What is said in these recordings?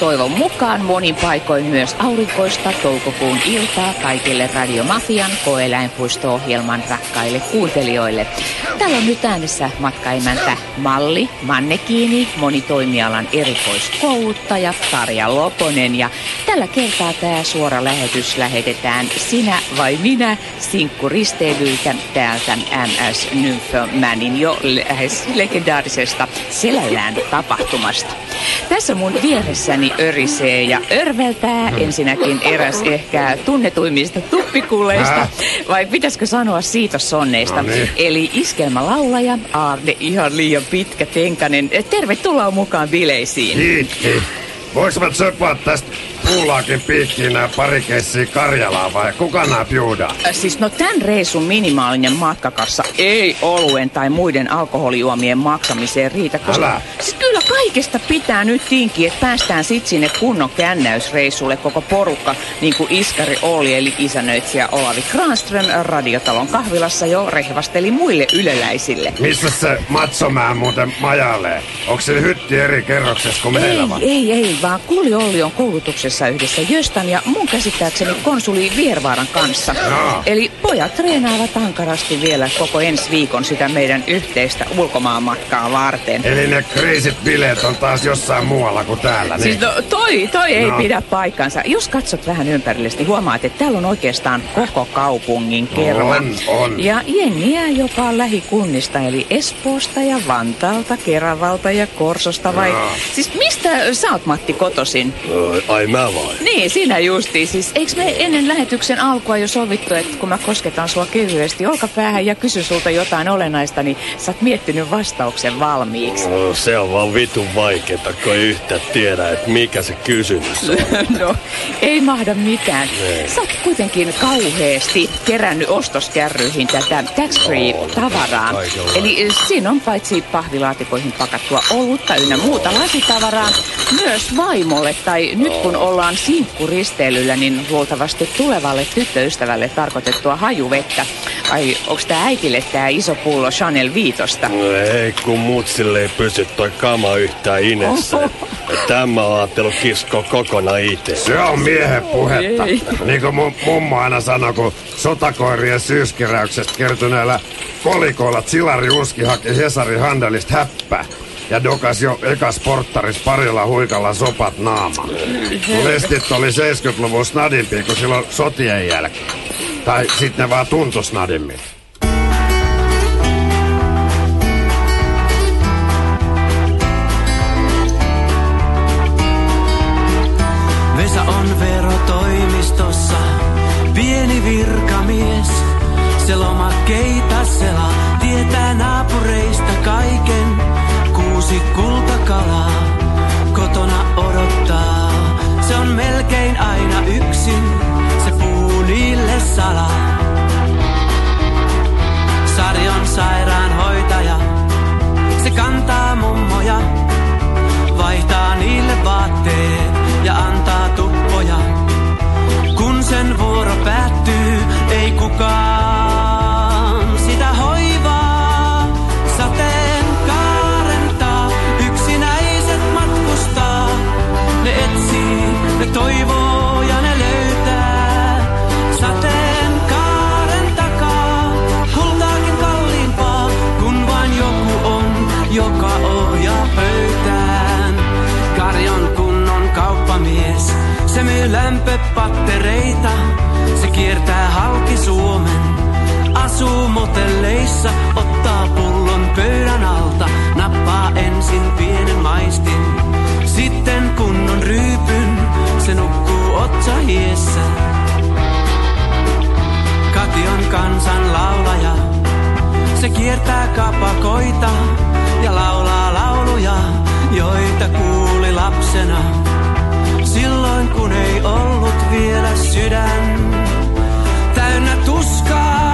toivon mukaan monin paikoin myös aurinkoista toukokuun iltaa kaikille Radiomafian koeläinpuisto-ohjelman rakkaille kuuntelijoille. Täällä on nyt äänessä matkaimäntä Malli, Mannekiini, monitoimialan erikoiskouluttaja Tarja Loponen ja tällä kertaa tämä suora lähetys lähetetään sinä vai minä sinkkuristeilyltä täältä MS Nymphomaniin jo lähes legendaarisesta Selällään tapahtumasta. Tässä mun vieressäni örisee ja örveltää ensinnäkin eräs ehkä tunnetuimmista tuppikuleista, vai pitäisikö sanoa siitä sonneista. No niin. Eli iskelmälaulaja Aarne ihan liian pitkä tenkanen. Tervetuloa mukaan bileisiin. Kiitti. Voisimme söpää tästä puulaakin piikkiin nää pari keissiä Karjalaa vai kuka nää piudaa? Äh, Siis no tämän reisun minimaalinen matkakassa ei oluen tai muiden alkoholijuomien maksamiseen riitä, koska Älä. Kaikesta pitää nyt tinkiä, että päästään sit sinne kunnon kännäysreissulle koko porukka, niin kuin Iskari Olli eli isännöitsijä Olavi Kranström radiotalon kahvilassa jo rehvasteli muille yleläisille. Missä se matsomää muuten majailee? Onko se hytti eri kerroksessa kuin meillä Ei, vai? ei, ei, vaan Kulli Olli on koulutuksessa yhdessä Jöstan ja mun käsittääkseni konsuli Viervaaran kanssa. Jaa. Eli pojat treenaavat ankarasti vielä koko ensi viikon sitä meidän yhteistä ulkomaanmatkaa varten. Eli ne kriisit bileet on taas jossain muualla kuin täällä, niin? Siis no, toi, toi ei No. pidä paikkansa. Jos katsot vähän ympärillesi, niin huomaat, että täällä on oikeastaan koko kaupungin kerma. On, on. Ja jengiä jopa lähikunnista, eli Espoosta ja Vantaalta, Keravalta ja Korsosta vai... Joo. Siis mistä sä oot Matti kotosin? Ai mä vai? Niin, sinä justiin. Siis eikö me ennen lähetyksen alkua jo sovittu, että kun mä kosketan sua kevyesti olkapäähän ja kysyn sulta jotain olennaista, niin sä oot miettinyt vastauksen valmiiksi. No, se on vaan vitun vaikeeta, kun ei yhtään tiedä, että mikä se kysymys on. No, ei mahda mitään. Sä oot kuitenkin kauheasti kerännyt ostoskärryihin tätä tax-free-tavaraa. Eli eh, siinä on paitsi pahvilaatikoihin pakattua olutta ynnä muuta lasitavaraa, myös vaimolle, tai nyt kun ollaan sinkkuristeilyllä, niin luultavasti tulevalle tyttöystävälle tarkoitettua hajuvettä. Ai, onks tää äitille tää iso pullo Chanel Viitosta? No ei, kun mutsille ei pysy toi kama yhtään inessä. Ja Tämä on ajatellut kiskoa kokonaan itse. Se on miehen puhetta. Ei. Niin kuin mun mummo aina sanoi, kun sotakoirien syyskeräyksestä kertyneellä kolikoilla Silari Uski haki Hesari Handelista häppää. Ja dokas jo ekas porttaris parilla huikalla sopat naamaan. Mun vestit oli 70-luvun snadimpia kuin silloin sotien jälkeen. Tai sitten ne vaan tuntui snadimmin. Verotoimistossa, pieni virkamies. Se lomakkeita selaa, tietää naapureista kaiken. Kuusi kultakalaa huulepattereita. Se kiertää halki Suomen, asuu motelleissa, ottaa pullon pöydän alta, nappaa ensin pienen maistin. Sitten kun on ryypyn, se nukkuu otsahiessä. hiessä. Kation kansan laulaja, se kiertää kapakoita ja laulaa lauluja, joita kuuli lapsena. Silloin kun ei ollut vielä sydän täynnä tuskaa,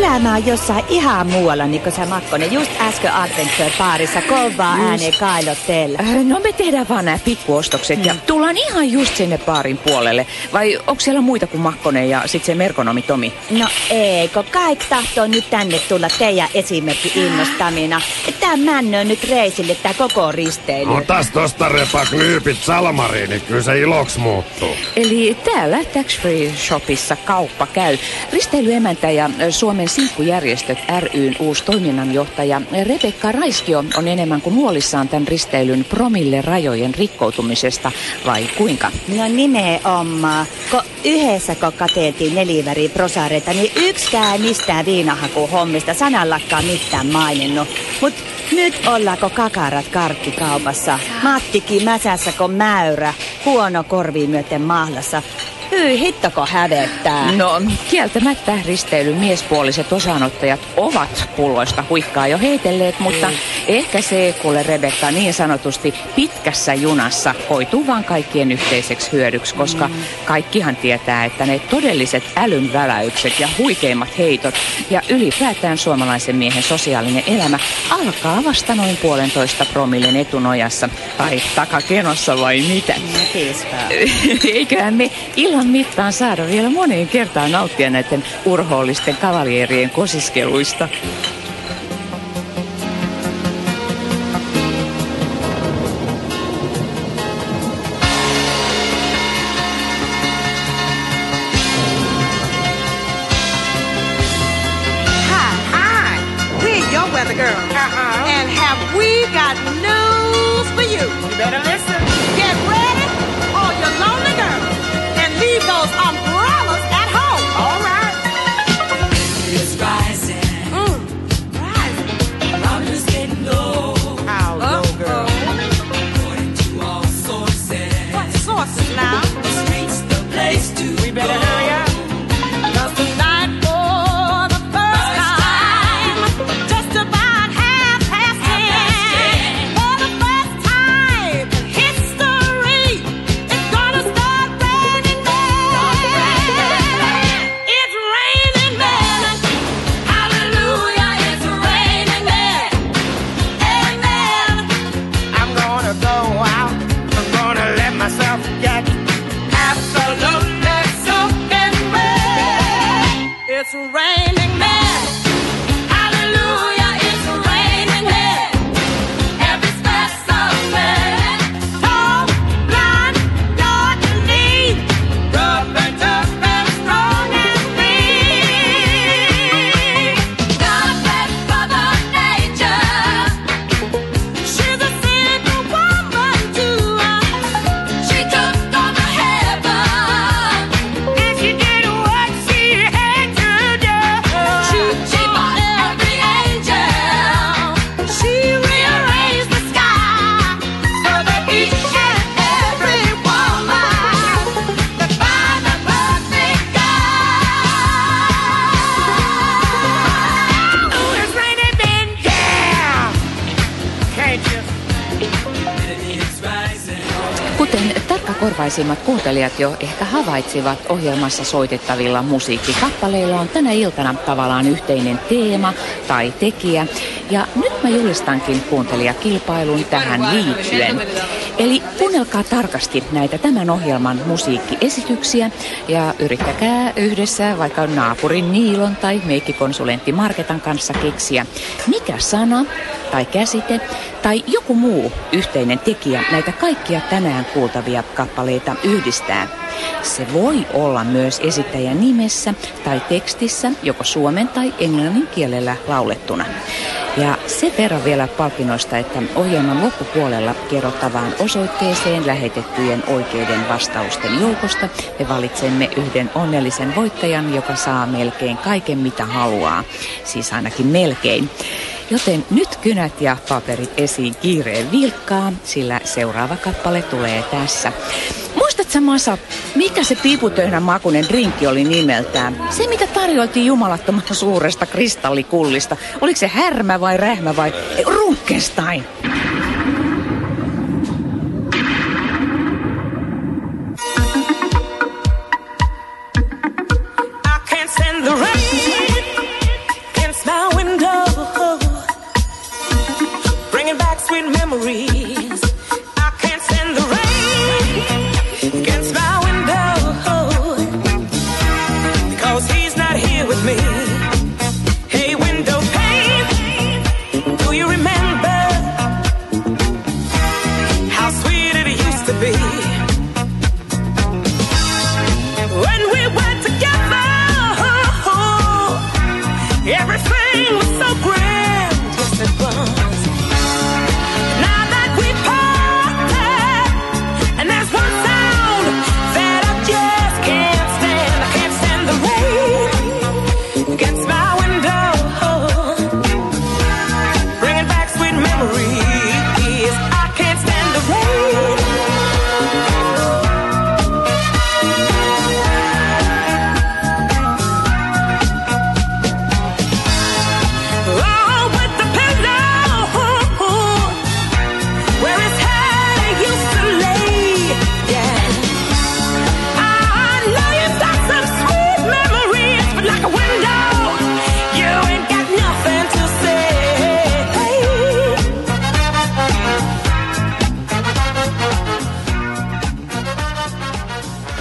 Elämä on jossain ihan muualla, niin kuin sä Makkonen just äsken Adventure-paarissa kovaa ääneen kailotteella. Äh, No me tehdään vaan nämä pikkuostokset ja tullaan ihan just sinne baarin puolelle. Vai onko siellä muita kuin Makkonen ja sitten se merkonomi Tomi? No eikö, kaikki tahtoo nyt tänne tulla teidän esimerkki innostamina. Tää männö nyt reisille tää koko risteily. Otas tosta repak nyypit salmariin, niin kyllä se iloks muuttuu. Eli täällä Tax Free Shopissa kauppa käy. Risteilyemäntä ja Suomen sinkkujärjestöt ryn uusi toiminnanjohtaja Rebekka Raiskio on enemmän kuin huolissaan tämän risteilyn promille rajojen rikkoutumisesta, vai kuinka? No nimenomaan. Kun yhdessä kun kateeltiin neliväri prosareita, niin yksikään mistään viinahaku hommista sanallakaan mitään maininnut. Mut nyt ollaanko kakarat karkkikaupassa? Mattikin mäsässä kun mäyrä, huono korvi myöten mahlassa. Hyi hittoko hävettää. No, kieltämättä risteilyn miespuoliset osanottajat ovat pulloista huikkaa jo heitelleet, mutta ehkä se, kuule Rebekka, niin sanotusti pitkässä junassa koituu vaan kaikkien yhteiseksi hyödyksi, koska kaikkihan tietää, että ne todelliset älyn väläykset ja huikeimmat heitot ja ylipäätään suomalaisen miehen sosiaalinen elämä alkaa vasta noin puolentoista promillen etunojassa tai takakenossa vai mitä. Näkispä. Eiköhän me illan mittaan saada vielä moneen kertaan nauttia näiden urhoollisten kavalierien kosiskeluista. Kuten tarkkakorvaisimmat kuuntelijat jo ehkä havaitsivat, ohjelmassa soitettavilla musiikkikappaleilla on tänä iltana tavallaan yhteinen teema tai tekijä. Ja nyt mä julistankin kuuntelijakilpailun tähän liittyen. Eli kuunnelkaa tarkasti näitä tämän ohjelman musiikkiesityksiä ja yrittäkää yhdessä vaikka naapurin Niilon tai meikkikonsulentti Marketan kanssa keksiä, mikä sana tai käsite tai joku muu yhteinen tekijä näitä kaikkia tänään kuultavia kappaleita yhdistää. Se voi olla myös esittäjän nimessä tai tekstissä, joko suomen tai englannin kielellä laulettuna. Ja sen verran vielä palkinnoista, että ohjelman loppupuolella kerrottavaan osoitteeseen lähetettyjen oikeiden vastausten joukosta me valitsemme yhden onnellisen voittajan, joka saa melkein kaiken mitä haluaa. Siis ainakin melkein. Joten nyt kynät ja paperit esiin kiireen vilkkaa, sillä seuraava kappale tulee tässä. Muistatko Masa, mikä se piiputöyhän makunen drinkki oli nimeltään? Se, mitä tarjoiltiin jumalattoman suuresta kristallikullista. Oliko se härmä vai rähmä vai Runkenstein?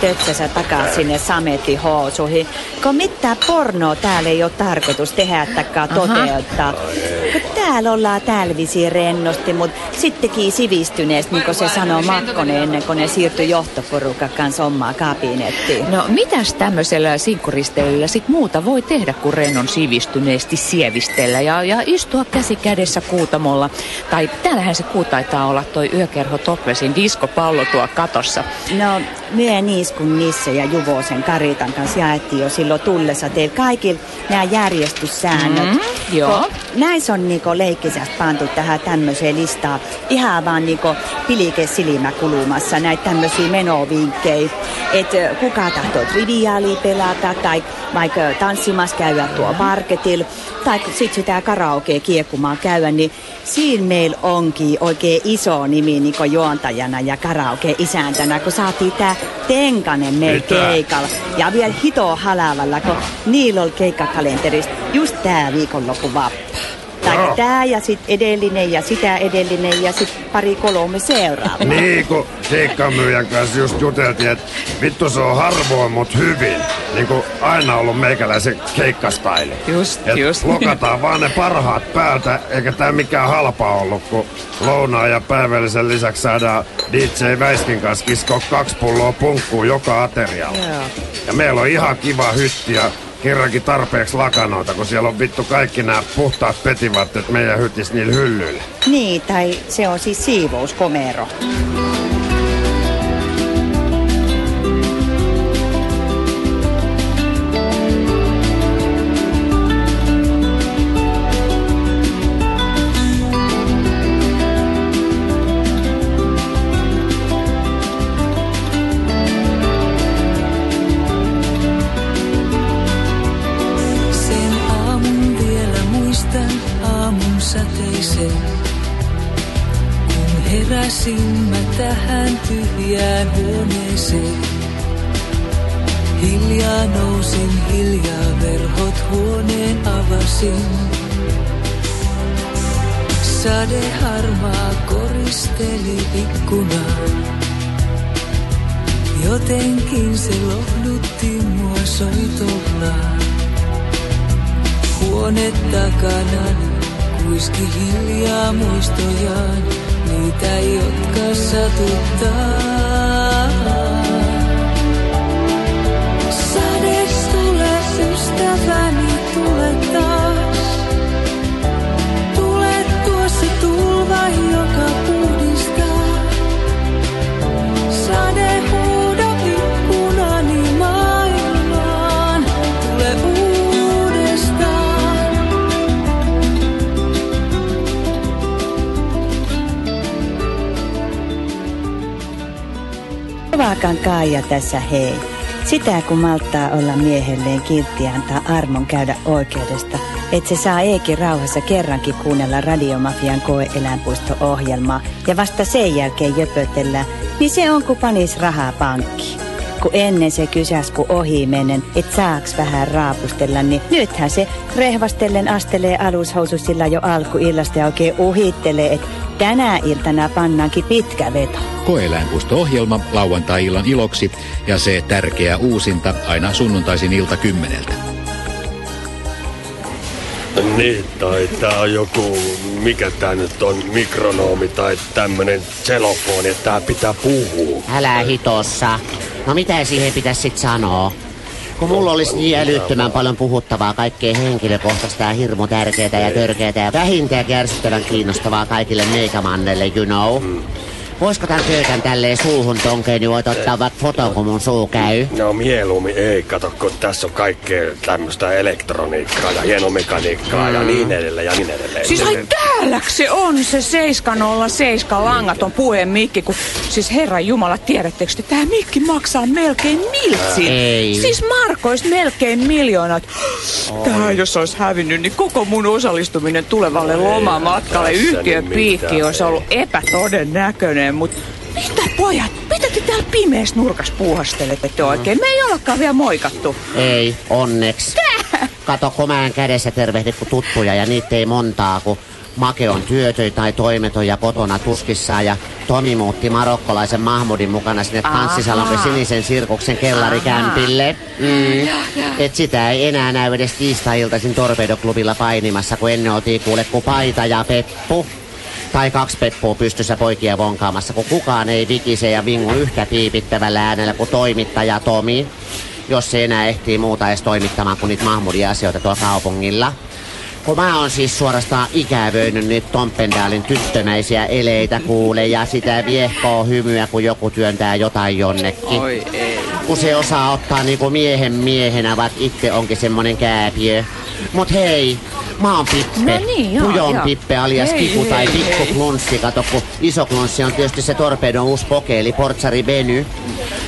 Tötsäsä takaa sinne samettihousuihin. Kun mitään pornoa täällä ei ole tarkoitus tehdä takaa toteuttaa. Kun täällä ollaan täällä visiin rennosti, mutta sittenkin sivistyneesti, niin kuin se sanoo Makkonen ennen kuin ne siirtyi johtoporukan kanssa omaa kabinettiin. No mitäs tämmöisellä sinkkuristeilyllä sit muuta voi tehdä kuin rennon sivistyneesti sievistellä ja, ja istua käsi kädessä kuutamolla. Tai täällähän se kuu taitaa olla toi yökerho Topvesin diskopallo tuo katossa. No, myö Niiskun Nisse ja Juvosen Karitan kanssa jaettiin jo silloin tullessa teillä kaikilla nämä järjestyssäännöt. Mm, joo. Kun Näissä on niinku leikkisästi pantu tähän tämmöiseen listaan ihan vaan niinku pilike silmä kulumassa näitä tämmöisiä menovinkkejä. Että kuka tahtoo triviaalia pelata tai vaikka tanssimassa käydä tuo parketilla tai sit sitä karaoke kiekumaan käydä, niin siinä meillä onkin oikein iso nimi niinku juontajana ja karaoke isäntänä, kun saatiin tää Tenkanen meillä Mitä? keikalla. Ja vielä hito halavalla, kun niillä oli keikkakalenterista just tää viikonloppu vappu. Tai Joo. tää ja sit edellinen ja sitä edellinen ja sit pari kolme seuraavaa. Niin kuin keikkamyyjän kanssa just juteltiin, että vittu se on harvoin mut hyvin. Niin kuin aina ollut meikäläisen keikkastaili. Just, Et just. Lokataan vaan ne parhaat päältä, eikä tää mikään halpa ollut, kun lounaa ja päivällisen lisäksi saadaan DJ Väiskin kanssa kiskoa kaksi pulloa punkkuun joka aterialla. Joo. Ja meillä on ihan kiva hytti ja kerrankin tarpeeksi lakanoita, kun siellä on vittu kaikki nämä puhtaat petivaatteet meidän hytis niillä hyllyillä. Niin, tai se on siis siivouskomero. Sateisen. Kun heräsin mä tähän tyhjään huoneeseen. Hiljaa nousin, hiljaa verhot huoneen avasin. Sade harmaa koristeli ikkunaan. Jotenkin se lohdutti mua soitollaan. Huone takana kuiski hiljaa muistojaan, niitä jotka satuttaa. Sade tule ystäväni, tule taas. Tule tuo se tulva, joka arvaakaan Kaija tässä hei. Sitä kun malttaa olla miehelleen kiltti antaa armon käydä oikeudesta, että se saa Eekin rauhassa kerrankin kuunnella Radiomafian koe-eläinpuisto-ohjelmaa ja vasta sen jälkeen jöpötellään, niin se on kun panis rahaa pankkiin. Kun ennen se kysäs kun ohi menen, et saaks vähän raapustella, niin nythän se rehvastellen astelee alushoususilla jo alkuillasta ja oikein uhittelee, että tänä iltana pannaankin pitkä veto. Koeläinpuisto-ohjelma lauantai-illan iloksi ja se tärkeä uusinta aina sunnuntaisin ilta kymmeneltä. Niin, tai tää on joku, mikä tää nyt on, mikronoomi tai tämmönen selofoni, että tää pitää puhua. Älä hitossa. No mitä siihen pitäisi sit sanoa? Kun mulla olisi niin älyttömän paljon puhuttavaa kaikkea henkilökohtaista ja hirmu tärkeää ja törkeää ja vähintään kärsittävän kiinnostavaa kaikille meikämanneille, you know. Voisiko tämän köykän tälleen suuhun tonkeen, niin voit ottaa vaikka foton, kun mun suu käy? No mieluummin ei, kato, kun tässä on kaikkea tämmöistä elektroniikkaa ja hienomekaniikkaa ja niin edelleen ja niin edelleen. Siis ai täälläks se on se 707 langaton puhemikki, kun siis herran jumala, tiedättekö te, tää mikki maksaa melkein miltsin. Ei. Siis markoista melkein miljoonat. Tää jos olisi hävinnyt, niin koko mun osallistuminen tulevalle lomamatkalle tässä yhtiön nyt piikki mitään, olisi ollut epätodennäköinen, mutta mitä pojat, mitä te täällä pimeässä nurkas puuhastelette oikein? Me ei ollakaan vielä moikattu. Ei, onneksi. Kato komään kädessä tervehdit kun tuttuja ja niitä ei montaa, kun Make on työtön tai toimeton ja kotona tuskissaan ja Tomi muutti marokkolaisen Mahmudin mukana sinne tanssisalonkin sinisen sirkuksen kellarikämpille. Mm. Et sitä ei enää näy edes tiistai-iltaisin Torpedoklubilla painimassa, kun ennen oltiin kuule kuin paita ja peppu. Tai kaksi peppua pystyssä poikia vonkaamassa, kun kukaan ei vikise ja vingu yhtä piipittävällä äänellä kuin toimittaja Tomi. Jos se enää ehtii muuta edes toimittamaan kuin niitä Mahmudin asioita tuolla kaupungilla. Kun mä oon siis suorastaan ikävöinyt niitä Tompendaalin tyttömäisiä eleitä kuule ja sitä viehkoa hymyä, kun joku työntää jotain jonnekin. Oi ei. Kun se osaa ottaa niinku miehen miehenä, vaikka itse onkin semmonen kääpiö. Mut hei, mä oon Pippe. No niin, joo, Pujon joo. Pippe alias Hei, Kiku tai Pikku. Klunssi. Kato, kun iso klunssi on tietysti se Torpedon uusi pokeeli, Portsari Beny,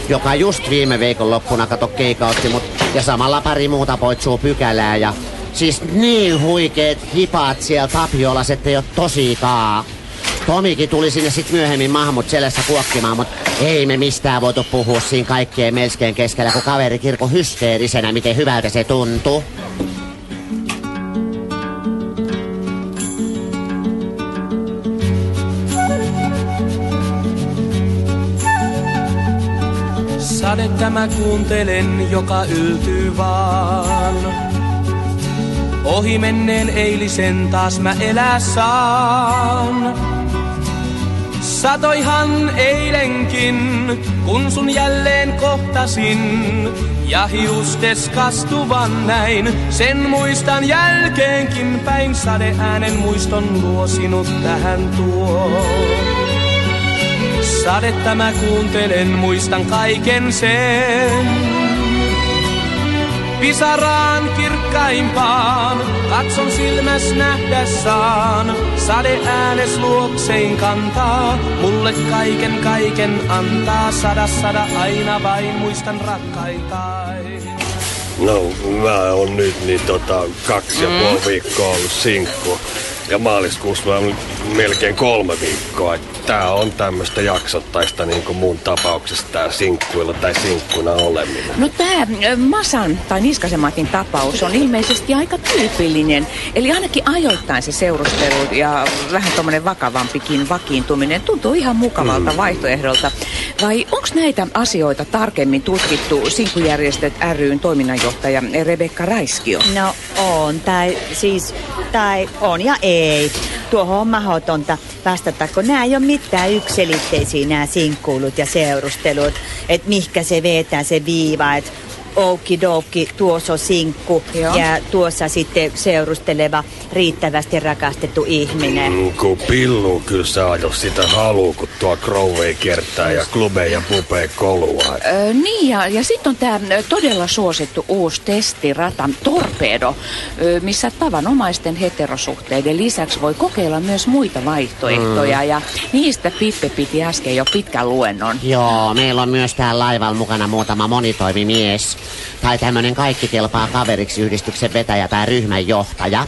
joka just viime viikonloppuna kato keikautti mut ja samalla pari muuta poitsuu pykälää ja Siis niin huikeet hipat siellä Tapiolas, ettei oo tosikaa. Tomikin tuli sinne sit myöhemmin Mahmut selässä kuokkimaan, mutta ei me mistään voitu puhua siinä kaikkeen melskeen keskellä, kun kaveri kirko hysteerisenä, miten hyvältä se tuntui. Sadetta mä kuuntelen, joka yltyy vaan. Ohi menneen eilisen taas mä elää saan. Satoihan eilenkin, kun sun jälleen kohtasin. Ja hiustes kastuvan näin, sen muistan jälkeenkin päin sade äänen muiston luo sinut tähän tuo. Sadetta mä kuuntelen, muistan kaiken sen. Pisaraan kirkkaimpaan, katson silmäs nähdä saan. Sade äänes luoksein kantaa, mulle kaiken kaiken antaa. Sada sada aina vain muistan rakkaitain. No, mä oon nyt niin tota kaksi ja Mm. puoli viikkoa ollut sinkku. Ja maaliskuussa mä oon melkein kolme viikkoa. Et tää on tämmöstä jaksottaista niin kuin mun tapauksessa tää sinkkuilla tai sinkkuna oleminen. No tämä Masan tai Niskasen Matin tapaus on ilmeisesti aika tyypillinen. Eli ainakin ajoittain se seurustelu ja vähän tuommoinen vakavampikin vakiintuminen tuntuu ihan mukavalta Mm. vaihtoehdolta. Vai onko näitä asioita tarkemmin tutkittu Sinkujärjestöt ryn toiminnanjohtaja Rebekka Raiskio? No on, tai siis, tai on ja ei. Tuohon on mahdotonta vastata, kun nämä ei ole mitään yksilitteisiä nämä sinkkuilut ja seurustelut. Että mihkä se vetää se viiva, että okidoki, tuossa sinkku Joo. ja tuossa sitten seurusteleva riittävästi rakastettu ihminen. Kun pillu kyllä saa, jos sitä haluu, kun tuo Crowway kiertää ja klubeja ja pupee kolua. Öö, niin, ja, ja sitten on tämä todella suosittu uusi testirata Torpedo, ö, missä tavanomaisten heterosuhteiden lisäksi voi kokeilla myös muita vaihtoehtoja. Mm. Ja niistä Pippe piti äsken jo pitkän luennon. Joo, meillä on myös täällä laivalla mukana muutama monitoimimies. Tai tämmönen kaikki kelpaa kaveriksi yhdistyksen vetäjä tai ryhmän johtaja.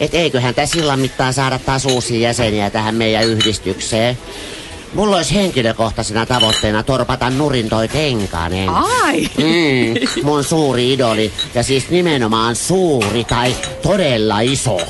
Et eiköhän tässä sillan mittaan saada taas uusia jäseniä tähän meidän yhdistykseen. Mulla olisi henkilökohtaisena tavoitteena torpata nurin toi Tenkanen. Ai! Mm, mun suuri idoli. Ja siis nimenomaan suuri tai todella iso.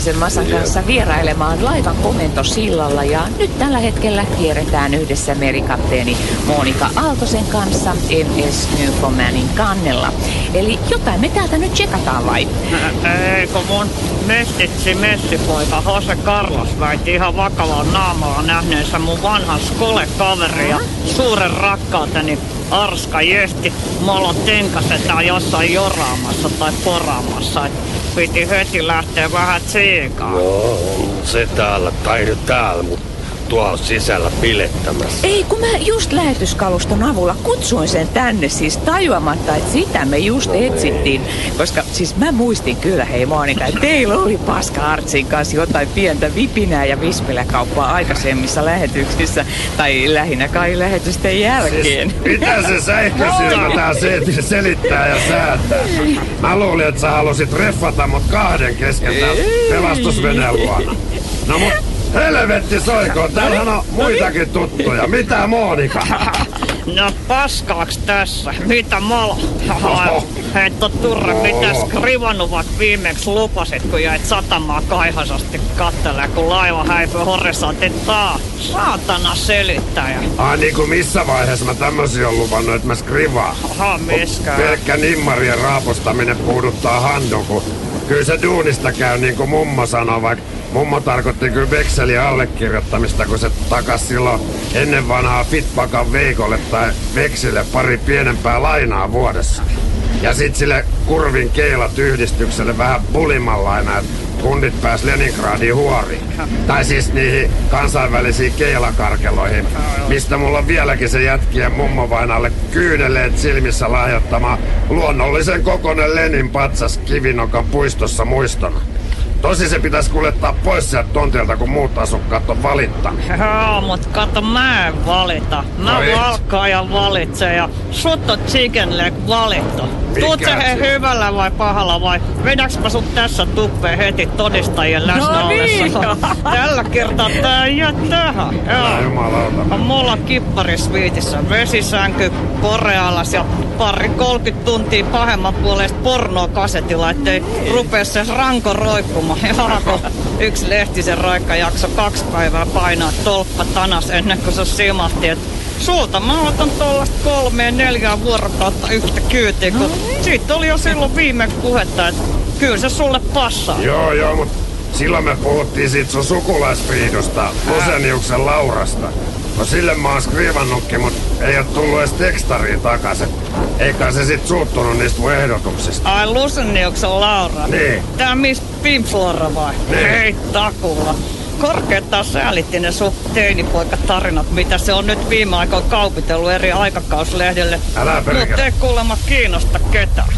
Niskasen Masan kanssa vierailemaan laivan komentosillalla ja nyt tällä hetkellä kierretään yhdessä merikapteeni Monika Aaltosen kanssa MS Newfoundlandin kannella. Eli jotain me täältä nyt tsekataan vai? Ei, kun mun mestitsi messipoika Jose Carlos väitti ihan vakavalla naamalla nähneensä mun vanhan skole-kaveri ja suuren rakkauteni Arska Jesti Molo Tenkasetään jossain joraamassa tai poraamassa. Piti heti lähteä vähän tsiikaan. No, on se täällä, tai nyt täällä, mutta tuolla sisällä pilettämässä. Ei, kun mä just lähetyskaluston avulla kutsuin sen tänne siis tajuamatta, että sitä me just etsittiin. Koska siis mä muistin kyllä, hei Monika, että teillä oli Paska Artsin kanssa jotain pientä vipinää ja vispiläkauppaa aikaisemmissa lähetyksissä. Tai lähinnä kai lähetysten jälkeen. Siis, mitä se sähkösilmä tää se, selittää ja säätää? Mä luulin, että sä halusit reffata mut kahden kesken täällä pelastusveneen luona. No mut helvetti soikoon, täällähän on muitakin tuttuja. Mitä Monika? No paskaaks tässä? Mitä molo? Heitto Turre, Oho. mitäs Krivanuvat viimeksi lupasit, kun jäit satamaa kaihasasti kattelee, kun laiva häipyi horisontin taa? Saatana selittäjä. Ai niinku missä vaiheessa mä tämmösiä on luvannut, että mä skrivaan? Aha, miskään. Pelkkä nimmarien raapustaminen puuduttaa handon, kun kyllä se duunista käy niin kuin mummo sanoi, vaikka mummo tarkoitti kyllä vekselin allekirjoittamista, kun se takas silloin ennen vanhaa Fitpakan Veikolle tai Veksille pari pienempää lainaa vuodessa. Ja sit sille kurvin keilat yhdistykselle vähän pulimanlaina, että kundit pääs Leningradiin huoriin. Tai siis niihin kansainvälisiin keilakarkeloihin, mistä mulla on vieläkin se jätkien mummovainalle kyyneleet silmissä lahjoittama luonnollisen kokonen Lenin patsas Kivinokan puistossa muistona. Tosi se pitäisi kuljettaa pois sieltä tontilta, kun muut asukkaat on valittanut. Joo, mut kato, mä en valita. Mä No et. valkkaan ja valitsen ja sut on chicken leg valittu. Tuut se hyvällä vai pahalla vai vedäks mä sut tässä tuppeen heti todistajien läsnä No niin? Tällä kertaa tää ei jää tähän. Joo. Jumalauta. On mulla kipparisviitissä vesisänky, korealas ja pari 30 tuntia pahemman puolesta pornoa kasetilla, ettei rupea se ranko roikkumaan. Yksi lehtisen roikka jakso kaksi päivää painaa tolppa tanas ennen kuin se simahti, että sulta mä otan tuollaista kolmeen neljään vuorokautta yhtä kyytiä, kun siitä oli jo silloin viime puhetta, että kyllä se sulle passaa. Joo, joo, mut silloin me puhuttiin siitä sun sukulaisviidosta, Loseniuksen Laurasta. No sille mä oon skriivannutkin, mut ei oo tullut edes tekstariin takaisin. Eikä se sit suuttunut niistä mun ehdotuksista. Ai Luseniuksen Laura. Niin. Tää Miss Pimflora vai? Niin. Ei takulla. Korkeintaan säälitti ne sun teinipoikatarinat, mitä se on nyt viime aikoina kaupitellut eri aikakauslehdelle. Älä perkele. Mut ei kuulemma kiinnosta ketään.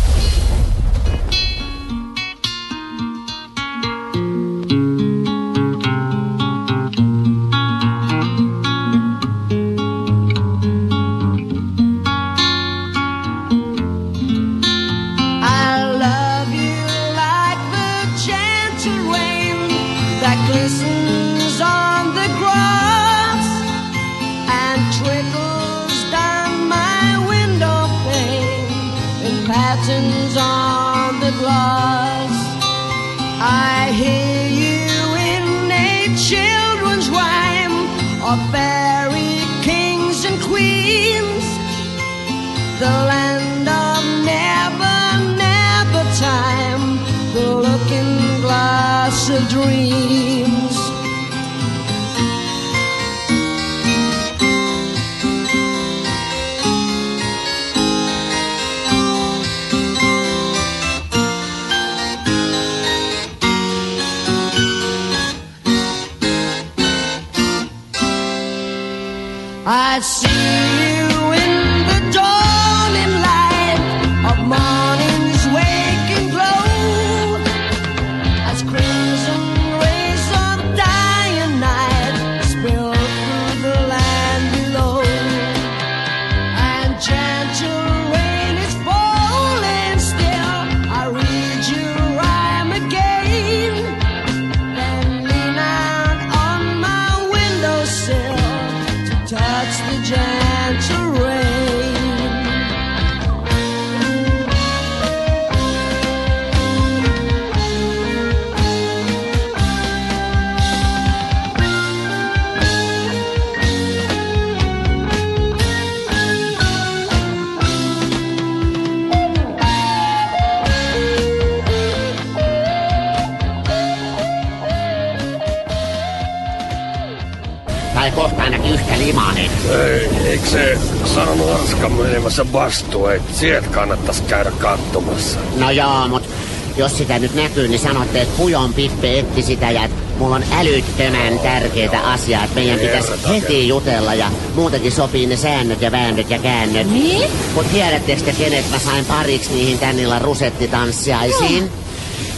Menemässä vastuun, että sieltä kannattaisi käydä katsomassa? No joo, mut jos sitä nyt näkyy, niin sanotte, että Pujon Pippe etti sitä ja että mulla on älyttömän tärkeitä asiaa, että meidän pitäisi heti jutella ja muutenkin sopii ne säännöt ja väännöt ja käännöt. Niin? Mut tiedättekö te, kenet mä sain pariksi niihin tän illan rusettitanssiaisiin?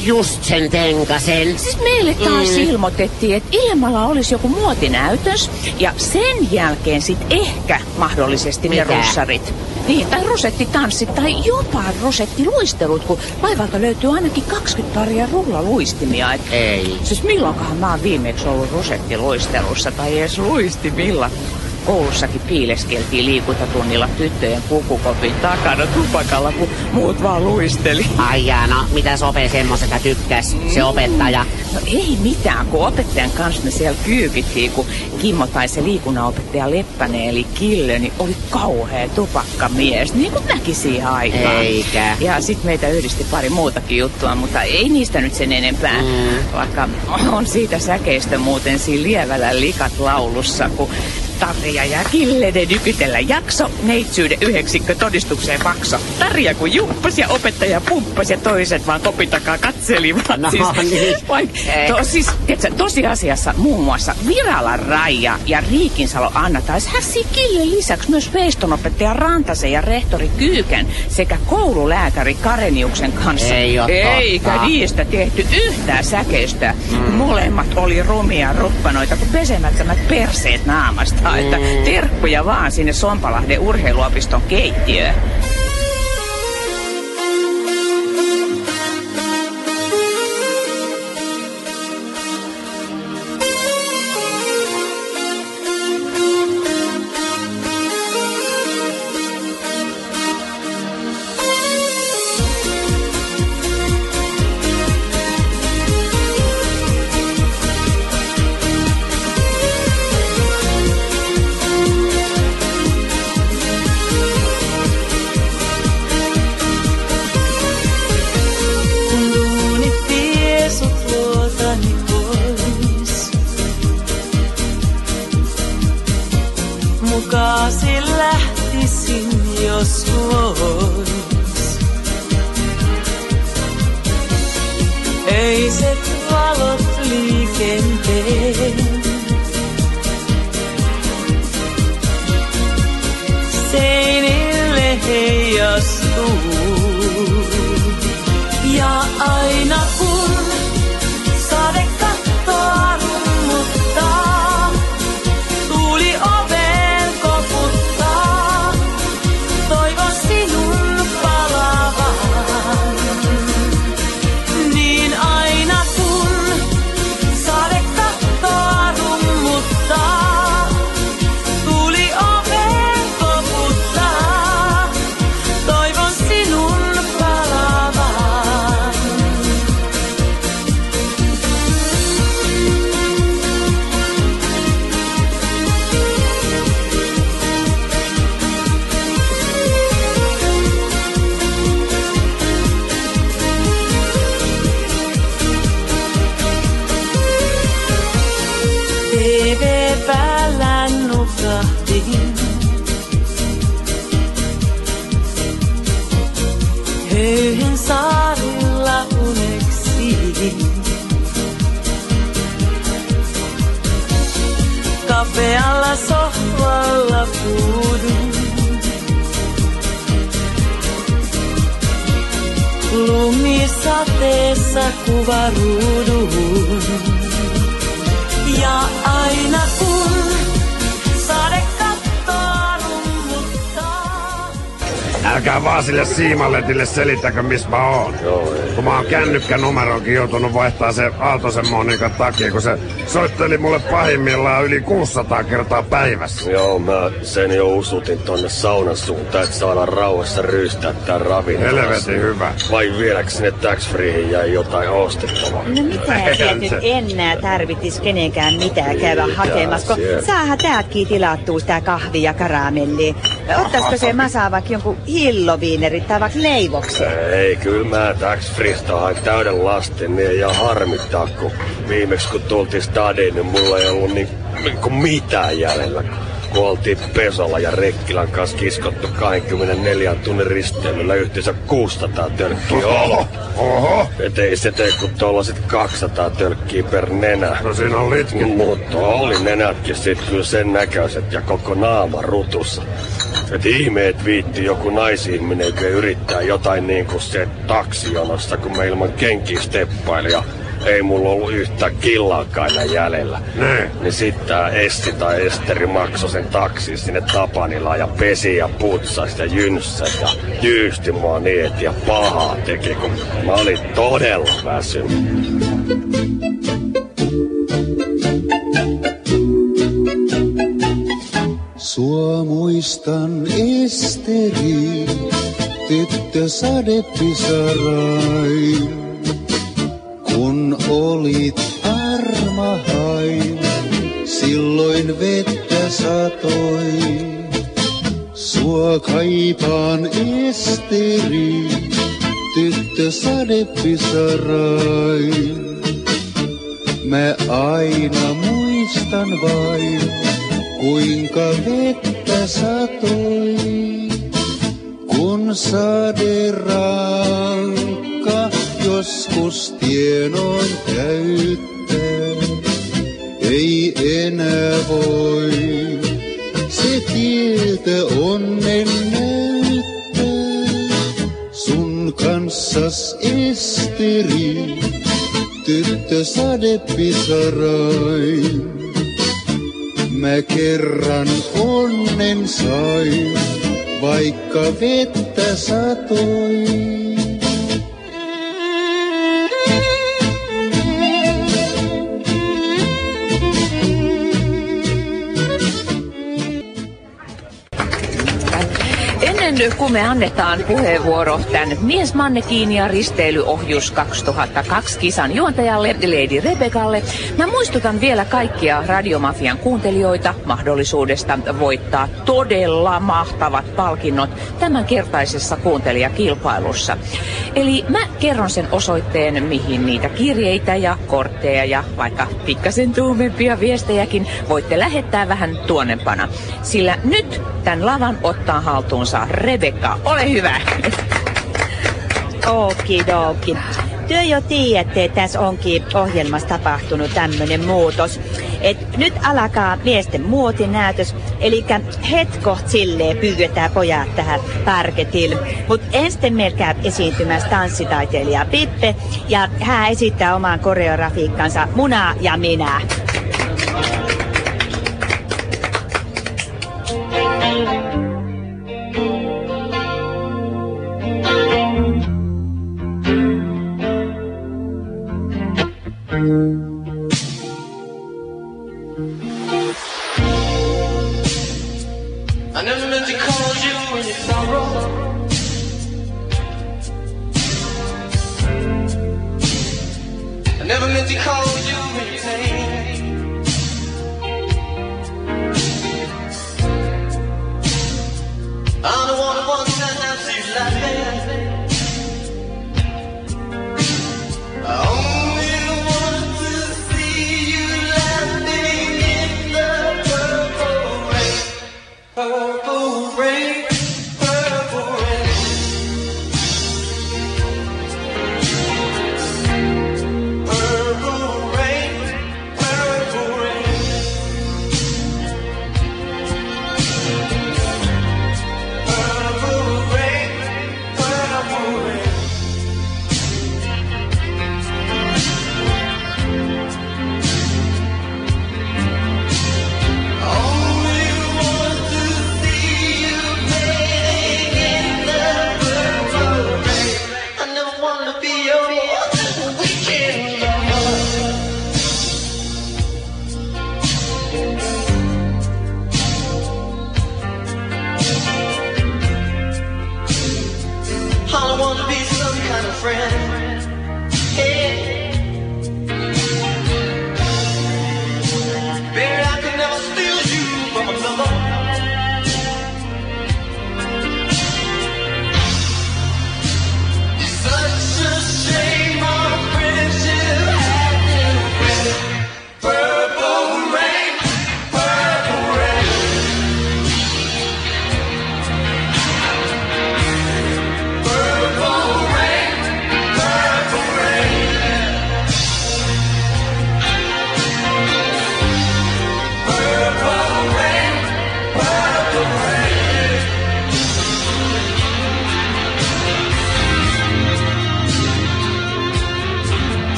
Just sen tenkasen. Siis meille taas Mm. mm. ilmoitettiin, että ilmalla olisi joku muotinäytös ja sen jälkeen sit ehkä mahdollisesti Mitä? ne russarit. Niin, tai rosettitanssit tai jopa rosettiluistelut, kun laivalta löytyy ainakin 20 paria rullaluistimia. Et, Ei. siis milloinkohan mä oon viimeksi ollut rosettiluistelussa tai edes luistimilla? Koulussakin piileskeltiin liikuntatunnilla tyttöjen pukukopin takana tupakalla, kun muut vaan luisteli. Ai jaa, no mitä Sope semmosesta tykkäs, se opettaja? No ei mitään, kun opettajan kanssa me siellä kyykittiin, kun Kimmo tai se liikunnanopettaja Leppänen eli Kille, niin oli kauhea tupakkamies, niin kuin mäkin siihen aikaan. Eikä. Ja sit meitä yhdisti pari muutakin juttua, mutta ei niistä nyt sen enempää. Mm. Vaikka on siitä säkeistä muuten siinä lievällä likat laulussa, kun Tarja ja Killeiden nykytellä jakso, neitsyyden yhdeksikkö todistukseen makso. Tarja kun juppas ja opettaja pumppas ja toiset vaan kopin takaa katselivat. No niin. Vaik, to, siis, tiedätkö, tosiasiassa muun muassa Virala Raija ja Riikinsalo Anna taisi hässiä Killen lisäksi myös veistonopettaja Rantasen ja rehtori Kyykän sekä koululääkäri Kareniuksen kanssa. Ei oo Eikä totta. niistä tehty yhtään säkeistä. Mm. Molemmat oli rumia ruppanoita kuin pesemättömät perseet naamasta. Mm. Että terkkuja vaan sinne Sompalahden urheiluopiston keittiöön. Siimaletille selittäkö, missä mä oon. Joo, ei. Kun mä oon kännykkänumeronkin joutunut vaihtaa se Aaltosen Monikan takia, kun se soitteli mulle pahimmillaan yli 600 kertaa päivässä. Joo, mä sen jo usutin tonne saunan suuntaan, että saadaan rauhassa ryystää tää ravintolassa. Helvetin hyvä. Vai vieläkö sinne tax freeihin jäi jotain ostettavaa? No mitä Eihän nyt se- enää tarvitis kenenkään mitään käydä Mitä hakemassa, kun saahan täältäkin tilattua sitä kahvia ja karamellia. Ottaisiko se masaa vaikka jonkun hilloviinerit tai vaikka leivoksen? Ei, kyllä mä tax freesta hain täyden lasten, niin ihan harmittaa, kun viimeksi kun tultiin stadiin, niin mulla ei ollut niin, niin mitään jäljellä. Kun oltiin Pesolla ja Rekkilän kanssa kiskottu 24 tunnin risteilyllä yhteensä 600 tölkkiä Oho, oho. Et ei se tee kuin tollaset 200 tölkkiä per nenä. No siinä on litki. Mutta oli nenätkin sit kyllä sen näköiset ja koko naama rutussa. Et ihme, et viitti joku naisihminen, joka yrittää jotain niin kuin se taksijonossa, kun me ilman kenkiä steppaili ja ei mulla ollut yhtä killakaan enää jäljellä. Ne. Niin sit tää Essi tai Esteri maksoi sen taksin sinne Tapanilaan ja pesi ja putsasi ja jynssäsi ja jyysti mua niin, et ja pahaa teki, kun mä olin todella väsynyt. Sua muistan Esteri, tyttö sadepisarai. Olit armahain, silloin vettä satoi. Sua kaipaan Esteri, tyttö sadepisarai. Mä aina muistan vain, kuinka vettä satoi, kun sade rankka joskus tienoon täyttää. Ei enää voi se tietä onnen näyttää. Sun kanssas Esteri, tyttö sadepisarai. Mä kerran onnen sain, vaikka vettä satoi. Ennen kuin me annetaan puheenvuoro tämän Miesmannekiin ja risteilyohjus 2002 kisan juontajalle Lady Rebekalle, mä muistutan vielä kaikkia Radiomafian kuuntelijoita mahdollisuudesta voittaa todella mahtavat palkinnot tämänkertaisessa kuuntelijakilpailussa. Eli mä kerron sen osoitteen, mihin niitä kirjeitä ja kortteja ja vaikka pikkasen tuumempia viestejäkin voitte lähettää vähän tuonnempana. Sillä nyt tämän lavan ottaa haltuunsa Rebekka, ole hyvä. Okidoki. Työ jo tiedätte, että tässä onkin ohjelmassa tapahtunut tämmönen muutos. Et nyt alkaa miesten muotinäytös, eli hetko silleen pyydetään pojat tähän parketille. Mut ensin meillä käy esiintymässä tanssitaiteilija Pippe, ja hän esittää oman koreografiikkansa Muna ja minä.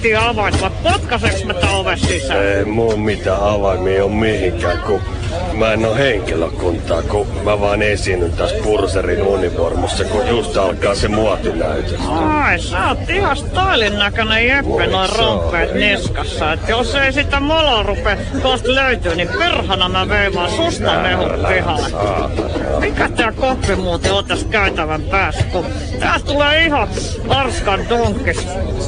Hytin avain vai potkaseks mä tän oven sisään? Ei muu mitään avaimia on mihinkään, kun mä en oo henkilökuntaa, kun mä vaan esiinnyn tässä Purserin univormussa, kun just alkaa se muotinäytös. Ai, sä oot ihan stylin näköinen jeppe noin rompeet niskassa. Et jos ei sitä moloa rupee tosta löytyy, niin perhana mä veivaan susta mehut pihalle. Mikä tää koppi muuten on tässä käytävän päässä, kun tästä tulee ihan arskan donkis.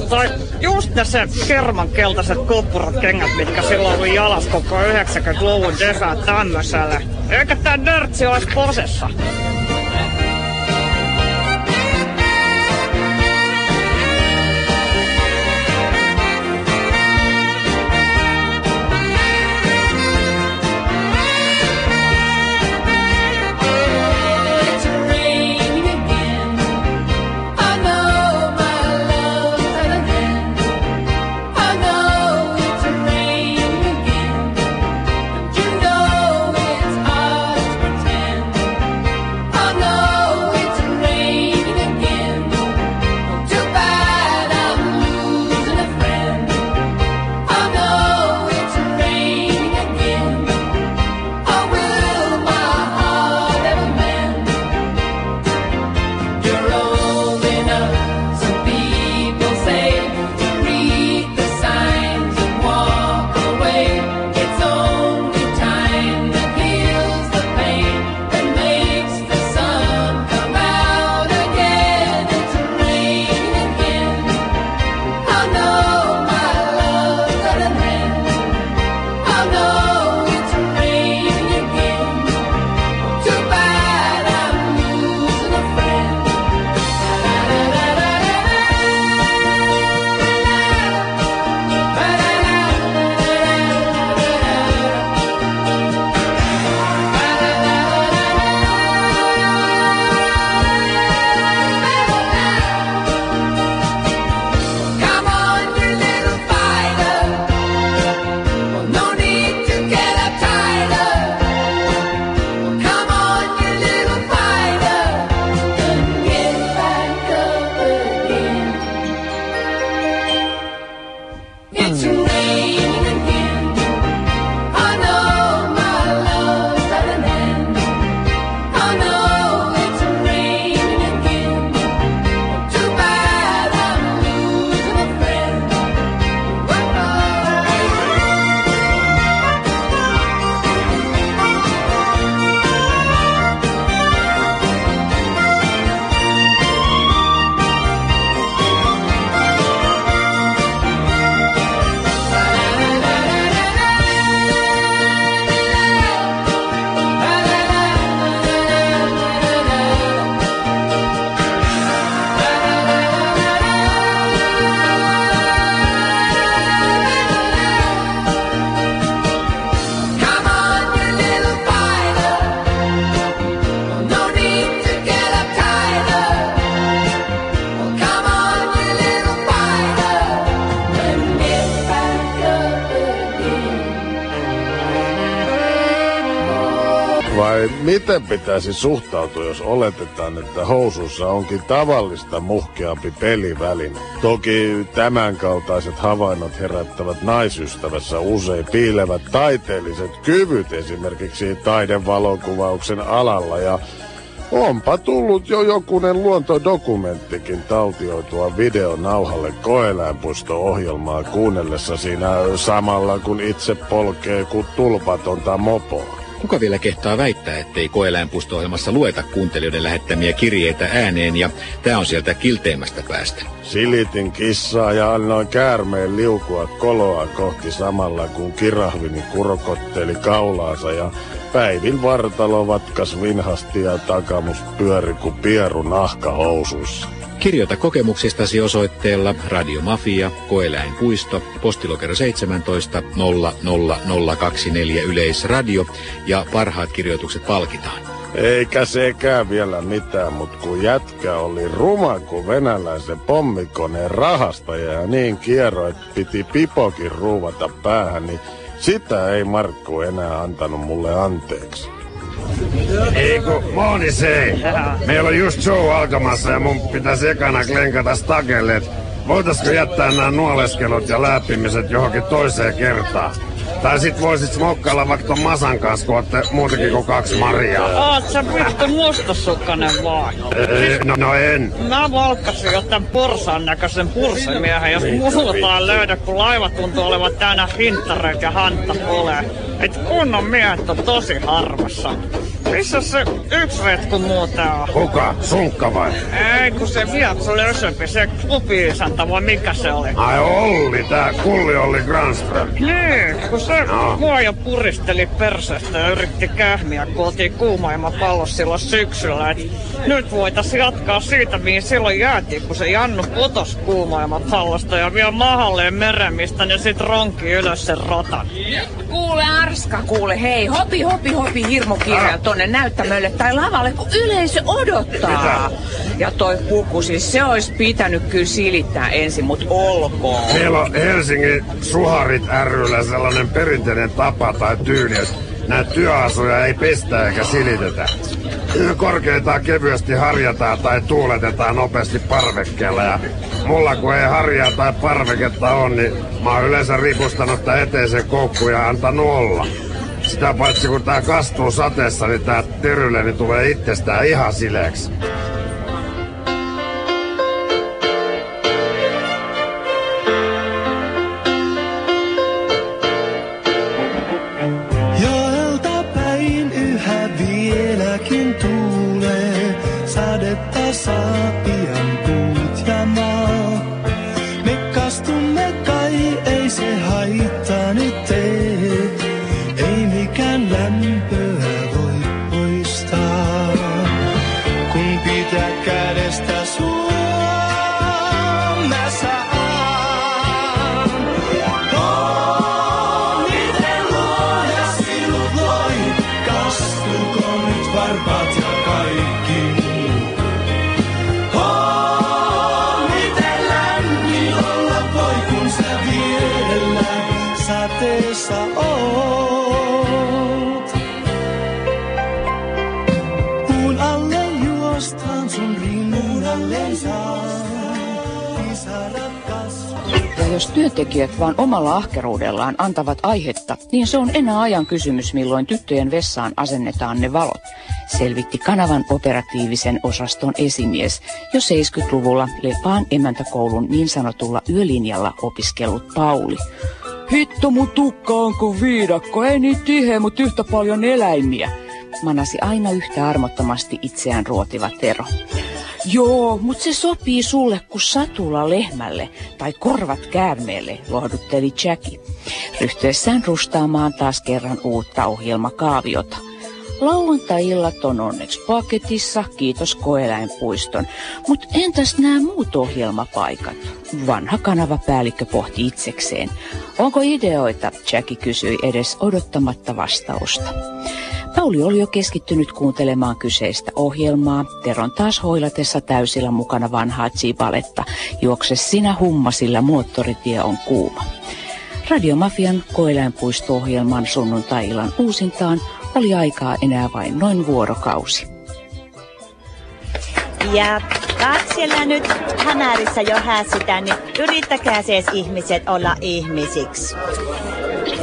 Tai just ne se kerman keltaiset koppurat kengät, mitkä silloin oli jalas koko 90-luvun desä tämmöiselle. Eikä tää nörtsi ois posessa. Miten pitäisi suhtautua, jos oletetaan, että housussa onkin tavallista muhkeampi peliväline? Toki tämänkaltaiset havainnot herättävät naisystävässä usein piilevät taiteelliset kyvyt esimerkiksi taidevalokuvauksen alalla ja Onpa tullut jo jokunen luontodokumenttikin taltioitua videonauhalle koeläinpuisto-ohjelmaa kuunnellessa siinä samalla kun itse polkee kuin tulpatonta mopoa. Kuka vielä kehtaa väittää, ettei koeläinpuisto-ohjelmassa lueta kuuntelijoiden lähettämiä kirjeitä ääneen ja tämä on sieltä kilteimmästä päästä. Silitin kissaa ja annoin käärmeen liukua koloa kohti samalla kun kirahvini kurkotteli kaulaansa ja Päivin vartalo vatkas vinhasti ja takamus pyöri kuin pieru nahkahousuissa. Kirjoita kokemuksistasi osoitteella Radio Mafia, Koeläinpuisto, postilokero 17 00024 Yleisradio ja parhaat kirjoitukset palkitaan. Eikä sekään vielä mitään, mutta kun jätkä oli ruma kuin venäläisen pommikoneen rahastaja ja niin kiero, että piti pipokin ruuvata päähän, niin sitä ei Markku enää antanut mulle anteeksi. Ei kun Mooni se. Meillä on just show alkamassa ja mun pitäisi ekana klenkata stakelle, et voitaisko jättää nämä nuoleskelut ja läppimiset johonkin toiseen kertaan. Tai sit voisit smokkailla vaikka ton Masan kanssa, kun ootte muutenkin kuin kaksi Mariaa. Oot sä vittu mustasukkanen vaan. Ei, no, no en. Mä valkkasin jo tän porsaan näköisen purssemiehen, jos multaan löydä, kun laiva tuntuu olevan täynnä hinttareita ja hanttapoleja. Et kunnon miehet on tosi harvassa. Missä se yksi retku muuten on? Kuka? Sunkka vai? Ei, kun se viatsu lösöpi, se klubi-isäntä vai mikä se oli? Ai Olli, tää Kulli Olli Granström. Niin, kun se No. mua jo puristeli perseestä ja yritti kähmiä, kun oltiin kuumaima pallos silloin syksyllä. Et nyt voitais jatkaa siitä, mihin silloin jäätiin, kun se Jannu putos kuumaima pallosta ja vielä mahalleen meremistä, niin sit ronki ylös sen rotan. Kuule Arska, kuule hei, hopi hopi hopi hirmukirja tonne näyttämölle tai lavalle, kun yleisö odottaa. Ja toi puku, siis se olisi pitänyt kyllä silittää ensin, mut olkoon. Meillä on Helsingin Suharit ryllä sellainen perinteinen tapa tai tyyli, että näitä työasuja ei pestä eikä silitetä. Korkeintaan kevyesti harjataan tai tuuletetaan nopeasti parvekkeella ja mulla kun ei harjaa tai parveketta on, niin mä oon yleensä ripustanut sitä eteisen koukkuun ja antanut olla. Sitä paitsi kun tää kastuu sateessa, niin tää teryleni tulee itsestään ihan sileeksi. Joelta työntekijät vaan omalla ahkeruudellaan antavat aihetta, niin se on enää ajan kysymys, milloin tyttöjen vessaan asennetaan ne valot, selvitti kanavan operatiivisen osaston esimies jo 70-luvulla Lepaan emäntäkoulun niin sanotulla yölinjalla opiskellut Pauli. Hitto mun tukka on kuin viidakko, ei niin tiheä, mutta yhtä paljon eläimiä. Manasi aina yhtä armottomasti itseään ruotiva Tero. Joo, mutta se sopii sulle kuin satula lehmälle tai korvat käärmeelle, lohdutteli Jackie, ryhtyessään rustaamaan taas kerran uutta ohjelmakaaviota. Lauantai-illat on onneksi paketissa, kiitos koeläinpuiston. Mutta entäs nämä muut ohjelmapaikat? Vanha kanavapäällikkö pohti itsekseen. Onko ideoita? Jackie kysyi edes odottamatta vastausta. Pauli oli jo keskittynyt kuuntelemaan kyseistä ohjelmaa, Teron taas hoilatessa täysillä mukana vanhaa Zibaletta. Juokse sinä humma, sillä moottoritie on kuuma. Radiomafian koeläinpuisto-ohjelman sunnuntai-illan uusintaan oli aikaa enää vain noin vuorokausi. Ja taas siellä nyt hämärissä jo hässytään, niin yrittäkää sees ihmiset olla ihmisiksi.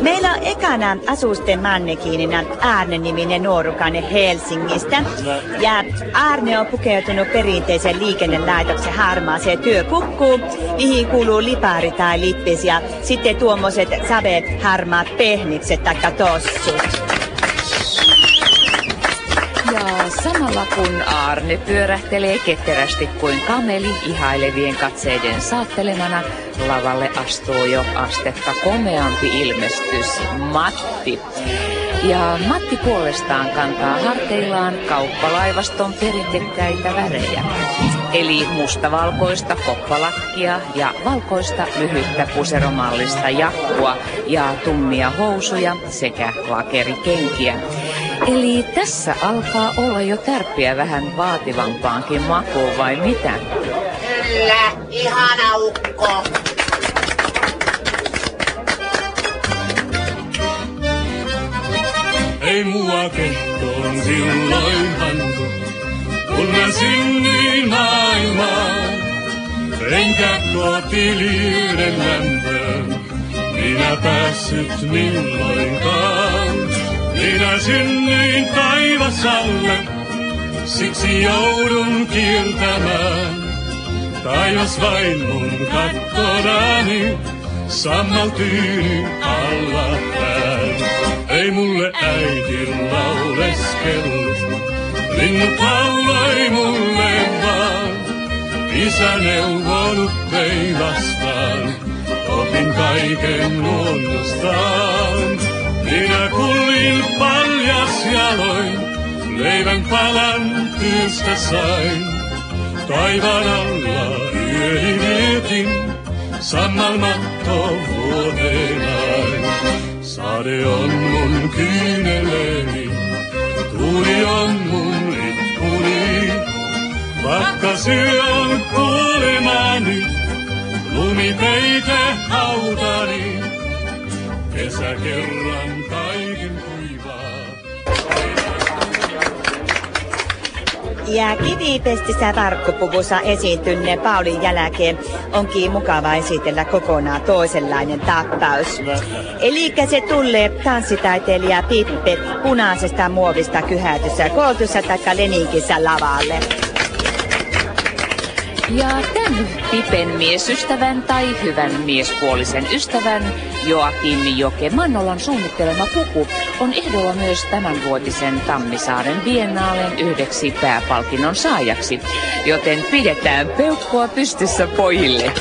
Meillä on ekana asusten mannekiinina Aarne-niminen nuorukainen Helsingistä. Ja Aarne on pukeutunut perinteisen liikennelaitoksen harmaaseen työpukkuun, mihin kuuluu lipari tai lippis ja sitten tuommoiset save harmaat pehmikset tai tossut. Ja samalla kun Arne pyörähtelee ketterästi kuin kameli ihailevien katseiden saattelemana, lavalle astuu jo astetta komeampi ilmestys, Matti. Ja Matti puolestaan kantaa harteillaan kauppalaivaston perintekkäitä värejä. Eli mustavalkoista koppalakkia ja valkoista lyhyttä puseromallista jakkua ja tummia housuja sekä lakerikenkiä. Eli tässä alkaa olla jo tärppiä vähän vaativampaankin makuun vai mitä? Kyllä, ihana ukko. Ei mua kehtoon silloin pantu, kun mä synnyin maailmaan. Enkä kotiliyden lämpöön, minä päässyt milloinkaan. Minä synnyin taivasalle, siksi joudun kiiltämään. Taivas vain mun kattonani, sammaltyyny alla pään. Ei mulle äiti lauleskellut, linnut lauloi mulle vaan. Isä neuvonut vei vastaan, opin kaiken luonnostaan. Minä kuljin paljas jaloin, leivän palan työstä sain. Taivaan alla yöni vietin, sammalmatto vuotenain. Sade on mun kyyneleeni, tuuli on mun itkuni. Pakkasy on kuolemani, lumi peite hautani. Kesä kerran kaiken Ja kivipestissä tarkkupuvussa esiintyneen Paulin jälkeen onkin mukava esitellä kokonaan toisenlainen tappaus. Eli se tulee tanssitaiteilija Pippe punaisesta muovista kyhätyssä koulutussa taikka Leninkissä lavalle. Ja tämän Pipen miesystävän tai hyvän miespuolisen ystävän Joakim Joke Mannolan suunnittelema puku on ehdolla myös tämänvuotisen Tammisaaren biennaalen yhdeksi pääpalkinnon saajaksi, joten pidetään peukkoa pystyssä pojille.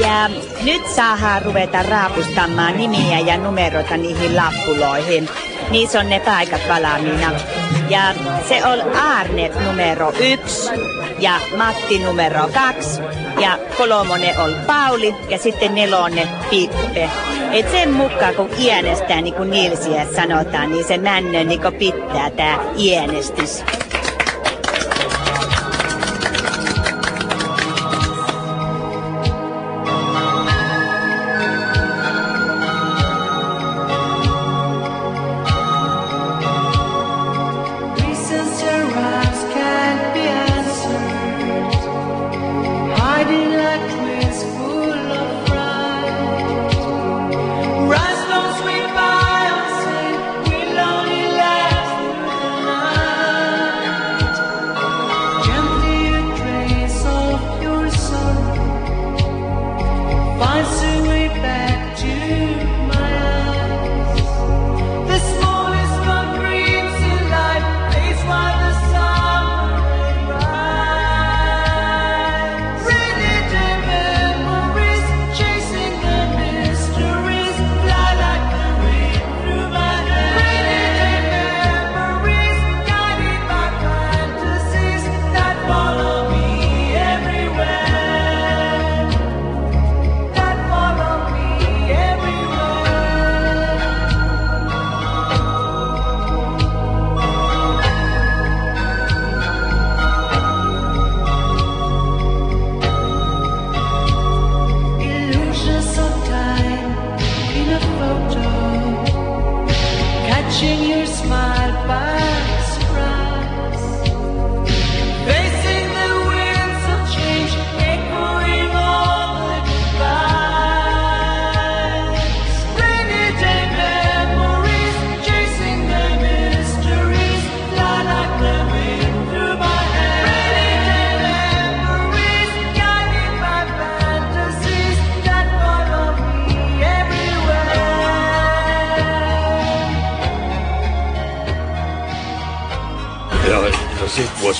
Ja nyt saadaan ruveta raapustamaan nimiä ja numeroita niihin lappuloihin. Niissä on ne paikat valmiina. Ja se on Arne numero yksi ja Matti numero kaksi ja kolmonen on Pauli ja sitten nelonen Pippe. Et sen mukaan kun iänestää niin kuin Nilsiä sanotaan, niin se männö niin pitää tää iänestys.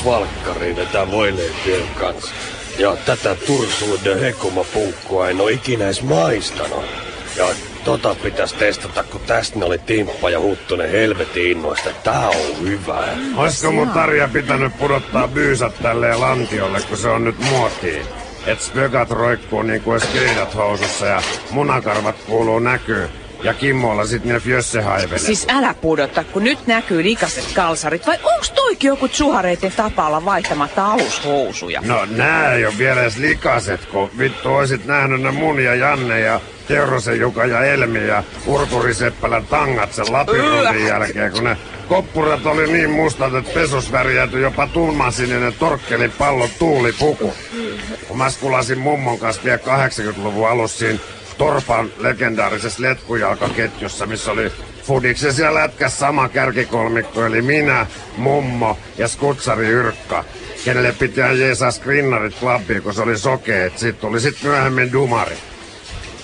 Valkkariin vetää voileipien kanssa. Ja tätä Tursuuden hekumapunkkua en oo ikinä edes maistanut. Ja tota pitäis testata, kun tästä ne oli Timppa ja Huttunen helvetin innoista. Tää on hyvä. Olisiko mun Tarja pitänyt pudottaa byysät tälleen lantiolle, kun se on nyt muotiin? Et spögat roikkuu niinku skeidat housussa ja munakarvat kuuluu näkyy. Ja Kimmolla sit ne fjössehaivelet. Siis älä pudota, kun nyt näkyy likaset kalsarit. Vai onks toikin joku suhareiden tapa olla vaihtamatta alushousuja? No nää ei oo vielä edes likaset, kun vittu oisit nähnyt ne mun ja Janne ja Teurosen Juka ja Elmi ja Urkuri Seppälän tangat sen Lapirundin jälkeen, kun ne koppurat oli niin mustat, että pesus värjäytyi jopa tummansininen torkkelin pallo tuulipuku. Kun mä skulasin mummon kanssa vielä 80-luvun alussa siinä Torpan legendaarisessa letkujalkaketjussa, missä oli Fudikses ja lätkäs sama kärkikolmikko, eli minä, mummo ja skutsari Yrkka, kenelle pitää jeesaa skrinnarit klubbiin, kun se oli sokeet. Sitten tuli sit myöhemmin dumari.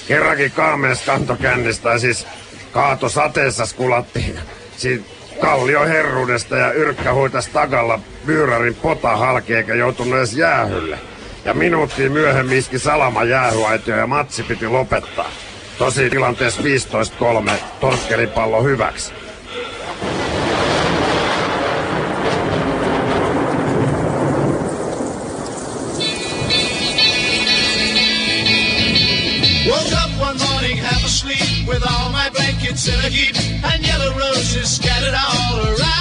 Kerrankin kaamees kantokännistä, ja siis kaato sateessa skulattiin. Siitä kallio herruudesta ja Yrkkä huitas takalla Byyrarin pota halki eikä joutunut edes jäähylle. Ja minuuttiin myöhemmin iski salama jäähyaitio ja matsi piti lopettaa. Tosi tilanteessa 15-3 torkkelipallo hyväksi. Woke with all my blankets in a heap and yellow roses scattered all around.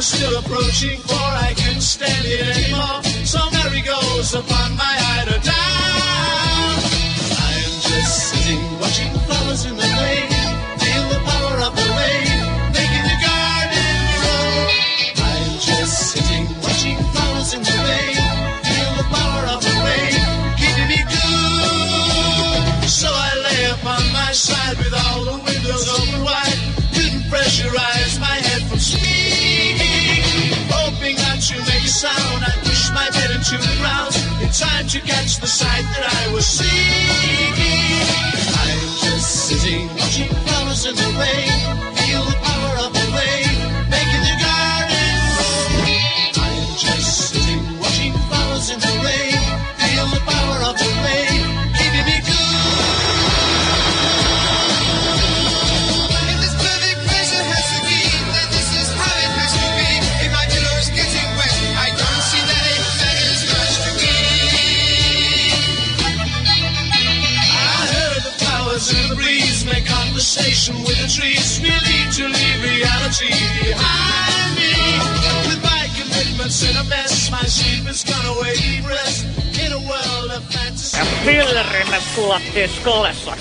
Still approaching for I can't stand it anymore. So Mary goes upon my eider down. I am just sitting watching flowers in the rain. Feel the power of the to catch the sight that I was seeking. Ja pillerimme kuvattiin skolessa.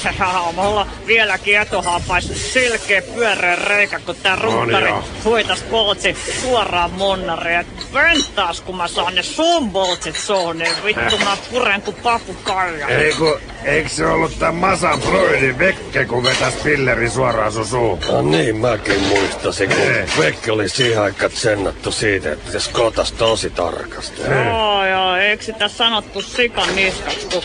Mulla vieläkin etuhaapais silkeä pyöreä reikä, kun tää runkkari joo. huitas boltsi suoraan munnariin. Et venttaas, kun mä saan ne sun boltsit suuhun, niin vittu mä puren kuin papukarja. Ei kun, eikö se ollut tää Masan Broidin vekke, kun vetäs pilleri suoraan sun suuhun? No niin, mäkin muistasin, kun Ei. Vekki oli siihen aikaan tsennattu siitä, että se skotas tosi tarkasti. Joo, joo, eikö sitä sanottu sikan niskas, kun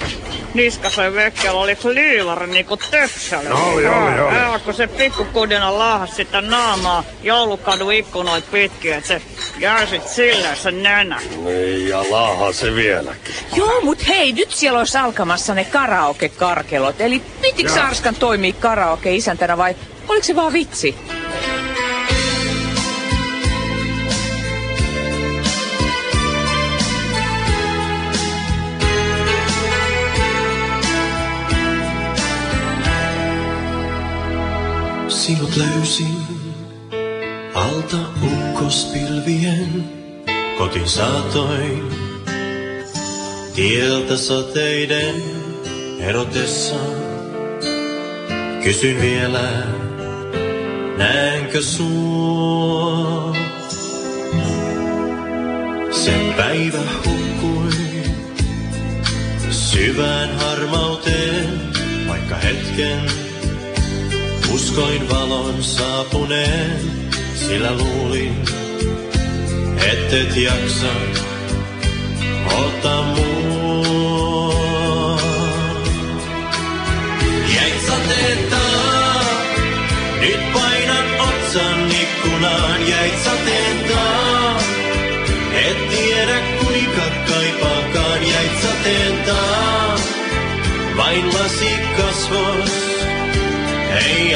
niskasen vekkellä oli kliivari niinku töpsälä. No oli, oli, oli. Joo, kun se pikkukudina laahas sitä naamaa joulukadun ikkunoit pitkin, että se jäi sit silleen se nenä. Niin, ja laahaa se vieläkin. Joo, mut hei, nyt siellä olisi alkamassa ne karaoke-karkelot. Eli pitikö Joo. Arskan toimii karaoke-isäntänä vai oliko se vaan vitsi? Sinut löysin alta ukkospilvien, kotiin saatoin tieltä sateiden erotessa. Kysyn vielä, näenkö sua? Se päivä hukkui syvään harmauteen, vaikka hetken Uskoin valon saapuneen, sillä luulin, ettet jaksa ottaa mua. Jäit sateetta, nyt painan otsan ikkunaan, jäit sateetta. tiedä kuinka kaipaakaan jäit sateen taa. Vain lasi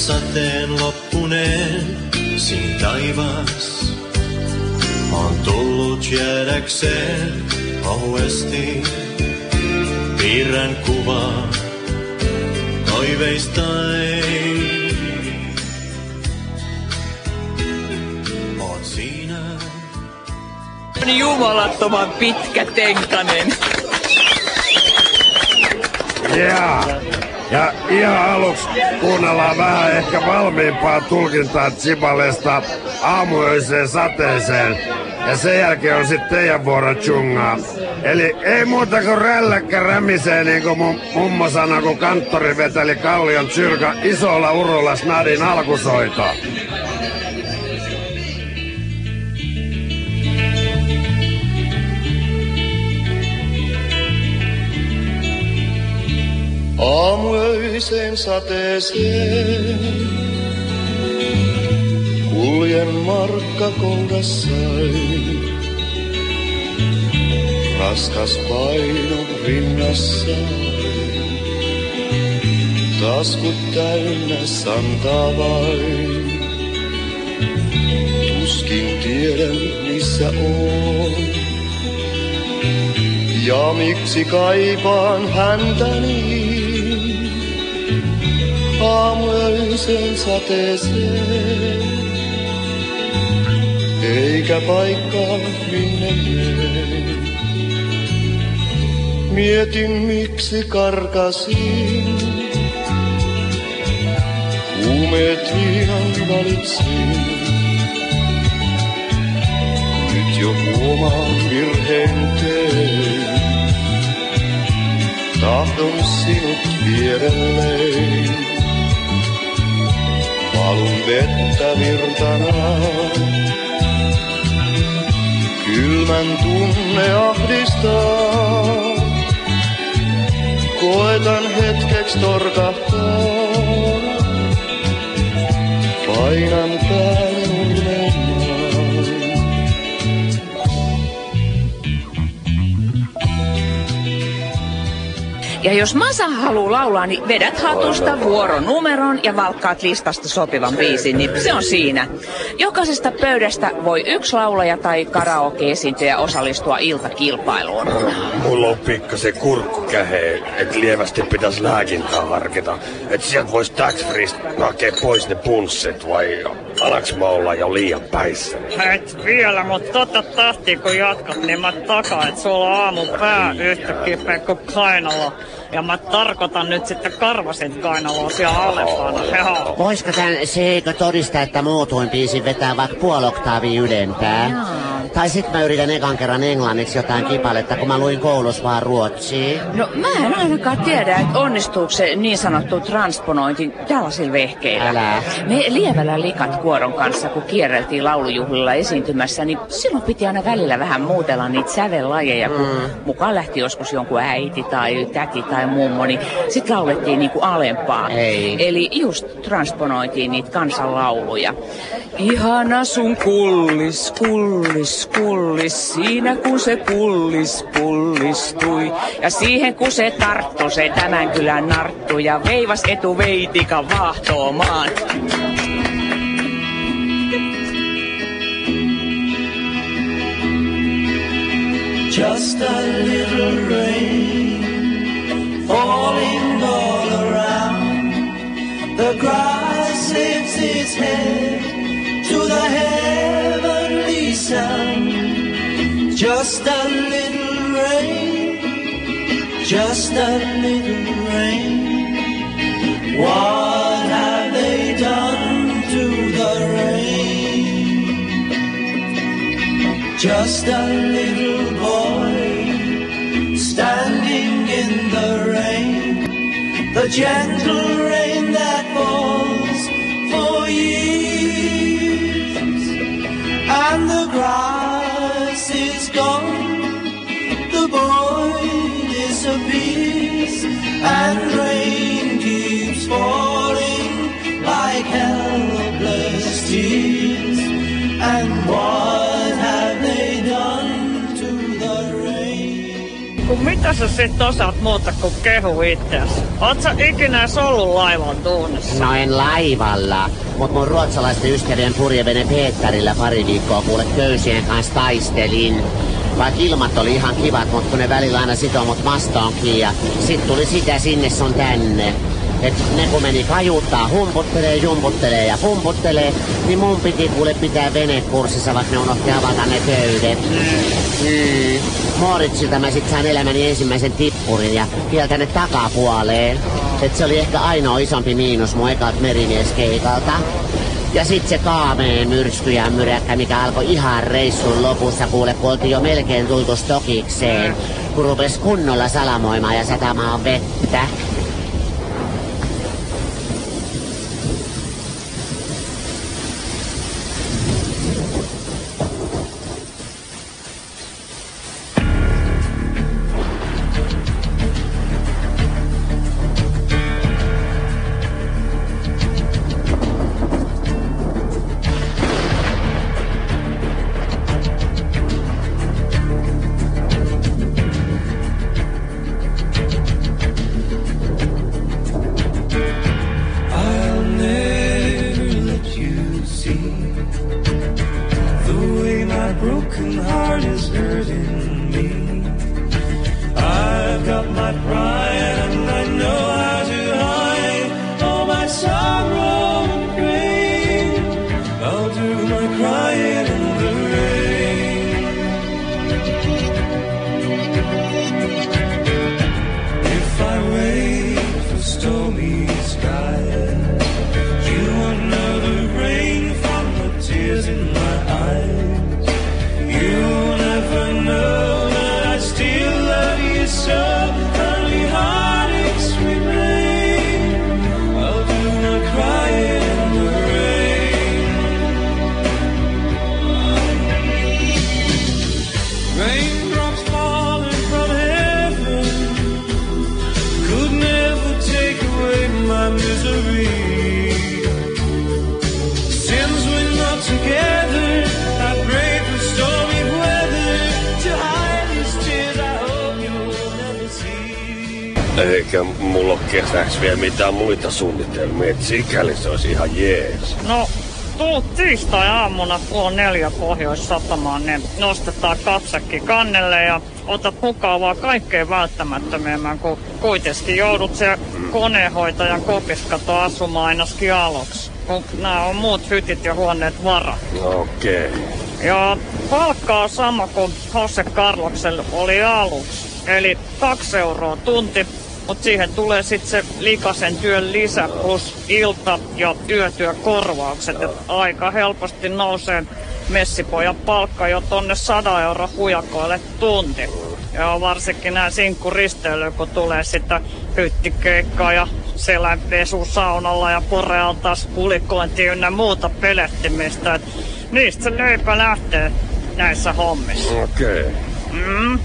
sateen loppuneen siinä taivaas. On tullut jäädäkseen ohuesti. Piirrän kuvaa toiveistain. Oot siinä. Jumalattoman pitkä tenkanen. Yeah. Ja ihan aluksi kuunnellaan vähän ehkä valmiimpaa tulkintaa Chibalesta aamuöiseen sateeseen. Ja sen jälkeen on sitten teidän vuoro tjungaa. Eli ei muuta kuin rälläkkä rämisee niin kuin mun mummo sanoi, kun kanttori veteli kallion tsyrka isolla urulla snadin alkusoitoa. Aamuöiseen sateeseen kuljen markka kourassaan. Raskas paino rinnassaan. Taskut täynnä santaa vain. Tuskin tiedän missä on. Ja miksi kaipaan häntä niin? Aamuöisen sateeseen. Eikä paikkaa minne mene. Mietin miksi karkasin. Kuumeet viinan valitsin. Nyt jo huomaan virheen tein. Tahdon sinut vierelleen. Valun vettä virtana. Kylmän tunne ahdistaa. Koetan hetkeksi torkahtaa. Painan Ja jos Masa haluaa laulaa, niin vedät hatusta vuoronumeron ja valkkaat listasta sopivan biisin, niin se on siinä. Jokaisesta pöydästä voi yksi laulaja tai karaoke-esiintyjä osallistua iltakilpailuun. Mulla on pikkasen kurkku kähee, et lievästi pitäisi lääkintää harkita. Et sieltä vois tax hakea pois ne punssit vai alaks mä olla jo liian päissä? Et vielä, mutta totta tahtia kun jatkat, niin mä takaan, että sulla on aamu pää yhtä kipeä kuin kainalo. Ja mä tarkoitan nyt sitten karvasin kainaloa siellä alempana. Joo. Voisiko tän Seikö todistaa, että muutoin biisin vetää vaikka puoli oktaavia ylempää? Tai sit mä yritän ekan kerran englanniksi jotain kipaletta, kun mä luin koulussa vaan ruotsia. No mä en ainakaan tiedä, että onnistuuko se niin sanottu transponointi tällaisilla vehkeillä. Älä. Me lievällä likat kuoron kanssa, kun kierreltiin laulujuhlilla esiintymässä, niin silloin piti aina välillä vähän muutella niitä sävellajeja, kun Mm. mukaan lähti joskus jonkun äiti tai täti tai mummo, niin sit laulettiin niinku alempaa. Ei. Eli just transponoitiin niitä kansanlauluja. Ihana sun kullis, kullis, kullis, siinä kun se pullis, pullistui. Ja siihen kun se tarttu, se tämän kylän narttu ja veivas etuveitika vahtoomaan. Just a little rain falling all around. The grass lifts its head Just a little rain, just a little rain. What have they done to the rain? Just a little boy standing in the rain, the gentle rain that falls and rain keeps falling like helpless tears. And what have they done to the rain? Kun mitä sä sit osaat muuta kuin kehu itseäsi? Oot sä ikinä ollut laivan duunissa? No en laivalla, mut mun ruotsalaisten ystävien purjevene Peettarilla pari viikkoa kuule köysien kanssa taistelin. Vaikka ilmat oli ihan kivat, mut kun ne välillä aina sitoo mut mastoonkin ja sit tuli sitä sinne sun tänne. Et ne kun meni kajuuttaa, humputtelee, jumputtelee ja pumputtelee, niin mun piti kuule pitää venekurssissa, vaikka ne unohti avata ne köydet. Mm. Moritsilta mä sit sain elämäni ensimmäisen tippurin ja vielä tänne takapuoleen. Et se oli ehkä ainoa isompi miinus mun ekat merimieskeikalta. Ja sit se kaameen myrsky ja myräkkä, mikä alkoi ihan reissun lopussa, kuule, kun oltiin jo melkein tultu stokikseen, kun rupes kunnolla salamoimaan ja satamaan vettä. sky. Eikä mulla ole kesäksi vielä mitään muita suunnitelmia, et sikäli se olisi ihan jees. No, tuu tiistai-aamuna puoli neljä pohjois-satamaan, niin nostetaan kapsakki kannelle ja otat mukaan vaan kaikkein välttämättömimmän, kun kuitenkin joudut se konehoitajan kopiskato asumaan ainakin aluksi. Kun nämä on muut hytit ja huoneet varattu. Okei. Okay. Ja palkka on sama kuin Jose Carloksella oli aluksi. Eli kaksi euroa tunti, mutta siihen tulee sitten se likasen työn lisä plus ilta- ja yötyökorvaukset. Et aika helposti nousee messipojan palkka jo tonne 100 euro hujakoille tunti. Ja varsinkin nämä sinkkuristeilyä, kun tulee sitä hyttikeikkaa ja selänpesu saunalla ja porealtaas pulikointi ynnä muuta pelehtimistä. Et niistä se leipä lähtee näissä hommissa. Okei. Okay. Mm.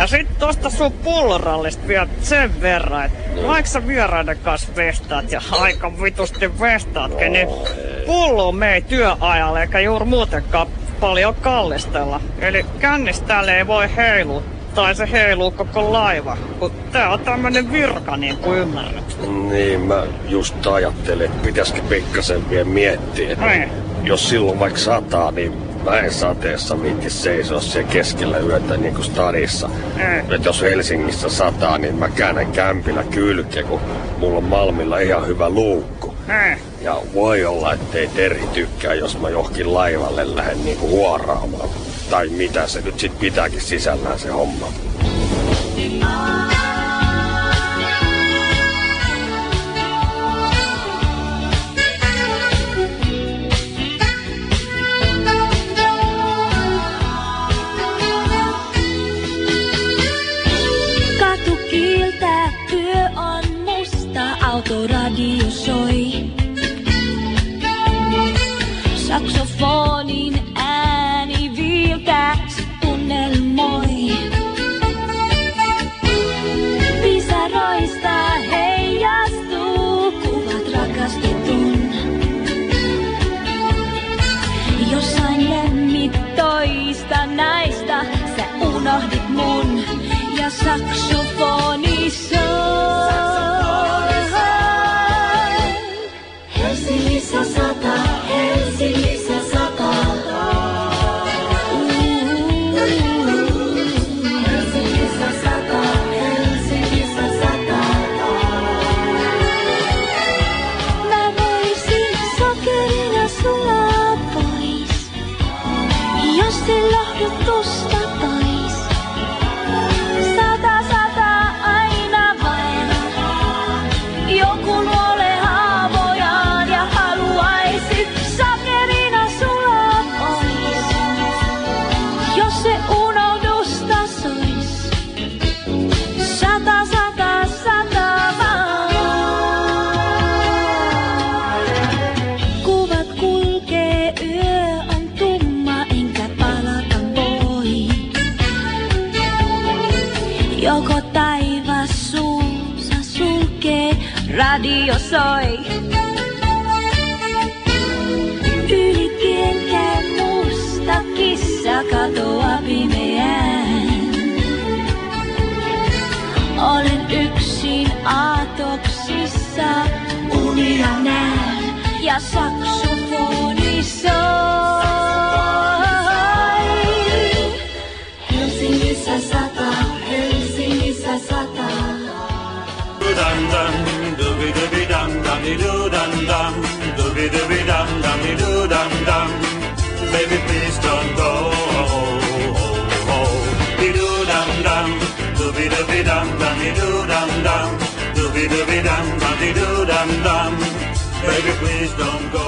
Ja sit tosta sun pullorallista vielä sen verran, että vaikka sä vieraiden kanssa vestaat ja aika vitusti vestaatkin, niin pullo mei työajalle eikä juuri muutenkaan paljon kallistella. Eli kännistä täällä ei voi heilu tai se heiluu koko laiva, kun tää on tämmönen virka niin kuin ymmärrät. Niin, mä just ajattelin, että pitäisikö pikkasen vielä miettiä, että Niin. jos silloin vaikka sataa, niin mä en sateessa viitti seisoa siellä keskellä yötä niin kuin stadissa. Mm. Et jos Helsingissä sataa, niin mä käännän kämpillä kylkeä, kun mulla on Malmilla ihan hyvä luukku. Mm. Ja voi olla, ettei Teri tykkää, jos mä johonkin laivalle lähden niinku huoraamaan. Tai mitä se nyt sit pitääkin sisällään se homma. Katu dum dum, dooby dooby dum dummy doo dum dum. Baby, please don't go.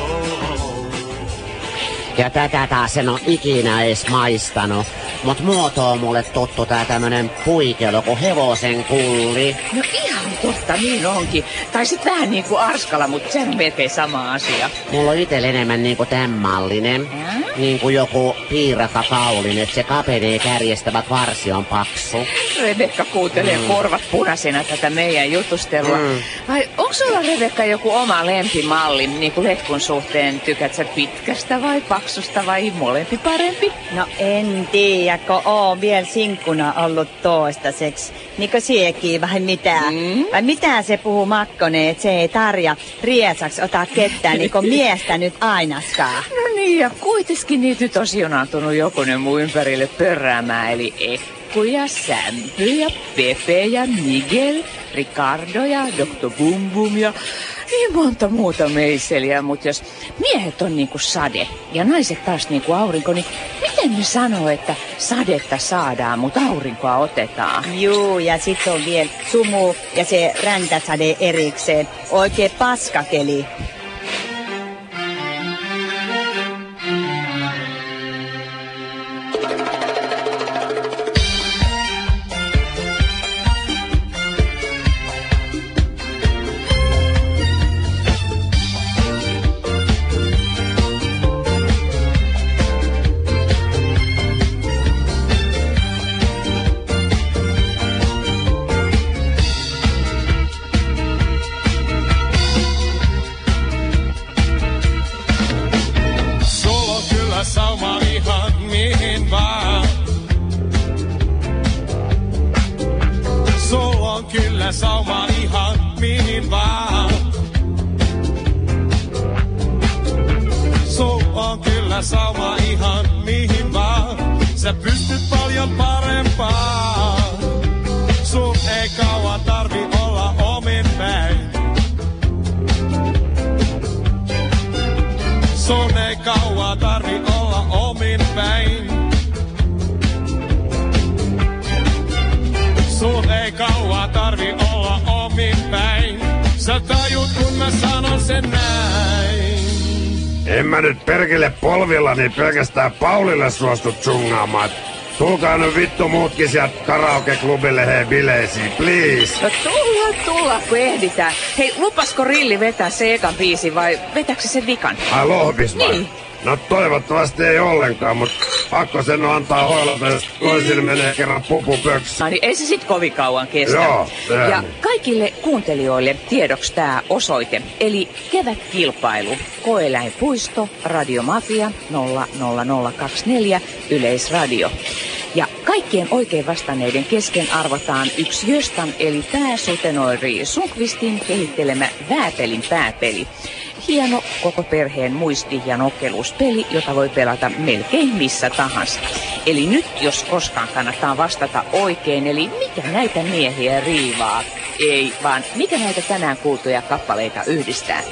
Ja tätä taas en oo ikinä edes maistanut. Mut muoto on mulle tuttu tää tämmönen puikelo kuin hevosen kulli. No ihan totta, niin onkin. Tai sit vähän niin kuin Arskala, mutta se on melkein sama asia. Mulla on itellä enemmän niinku tämän mallinen. Niinku joku piiraka kaulin, että se kapenee kärjestävät varsi on paksu. Rebekka kuuntelee Mm. korvat punaisena tätä meidän jutustelua. Mm. Vai onko sulla Rebekka joku oma lempimalli niin kuin letkun suhteen? Tykkät sä pitkästä vai paksusta vai molempi parempi? No en tiedä, kun oon vielä sinkkuna ollut toistaiseksi. Niinkö siekin vai mitä? Mm. Vai mitä se puhuu Makkonen, että se ei Tarja riesaks ota ketään niinku miestä nyt ainaskaan? No niin, ja kuitenkin niitä nyt on sijonaantunut jokunen muu ympärille pörräämään, eli Ekku ja Sämpy ja Pepe ja Miguel, Ricardo ja Dr. Bum Bum ja niin monta muuta meiseliä, mutta jos miehet on niinku sade ja naiset taas niinku aurinko, niin miten ne sanoo, että sadetta saadaan, mutta aurinkoa otetaan? Juu, ja sitten on vielä sumu ja se räntäsade erikseen. Oikein paskakeli. Pelkästään Paulille suostu tsungaamaan. Tulkaa nyt vittu muutkin sieltä karaoke-klubille hei bileisiin, please. No tulla, tulla, kun ehditään. Hei, lupasko Rilli vetää se ekan biisi vai vetääkö se sen vikan? Ai lohvis vai? Niin. No toivottavasti ei ollenkaan, mutta pakko sen on antaa hoilata, jos toisille menee kerran pupu pöksy. No niin, ei se sit kovin kauan kestä. Joo, Ja kaikille kuuntelijoille tiedoksi tämä osoite. Eli kevätkilpailu. Koeläinpuisto, Radiomafia 00024, Yleisradio. Ja kaikkien oikein vastanneiden kesken arvotaan yksi Jöstan eli pääsutenoiri Sunkvistin kehittelemä Vääpelin pääpeli. Hieno koko perheen muisti- ja nokkeluuspeli, jota voi pelata melkein missä tahansa. Eli nyt, jos koskaan kannattaa vastata oikein, eli mikä näitä miehiä riivaa? Ei, vaan mikä näitä tänään kuultuja kappaleita yhdistää?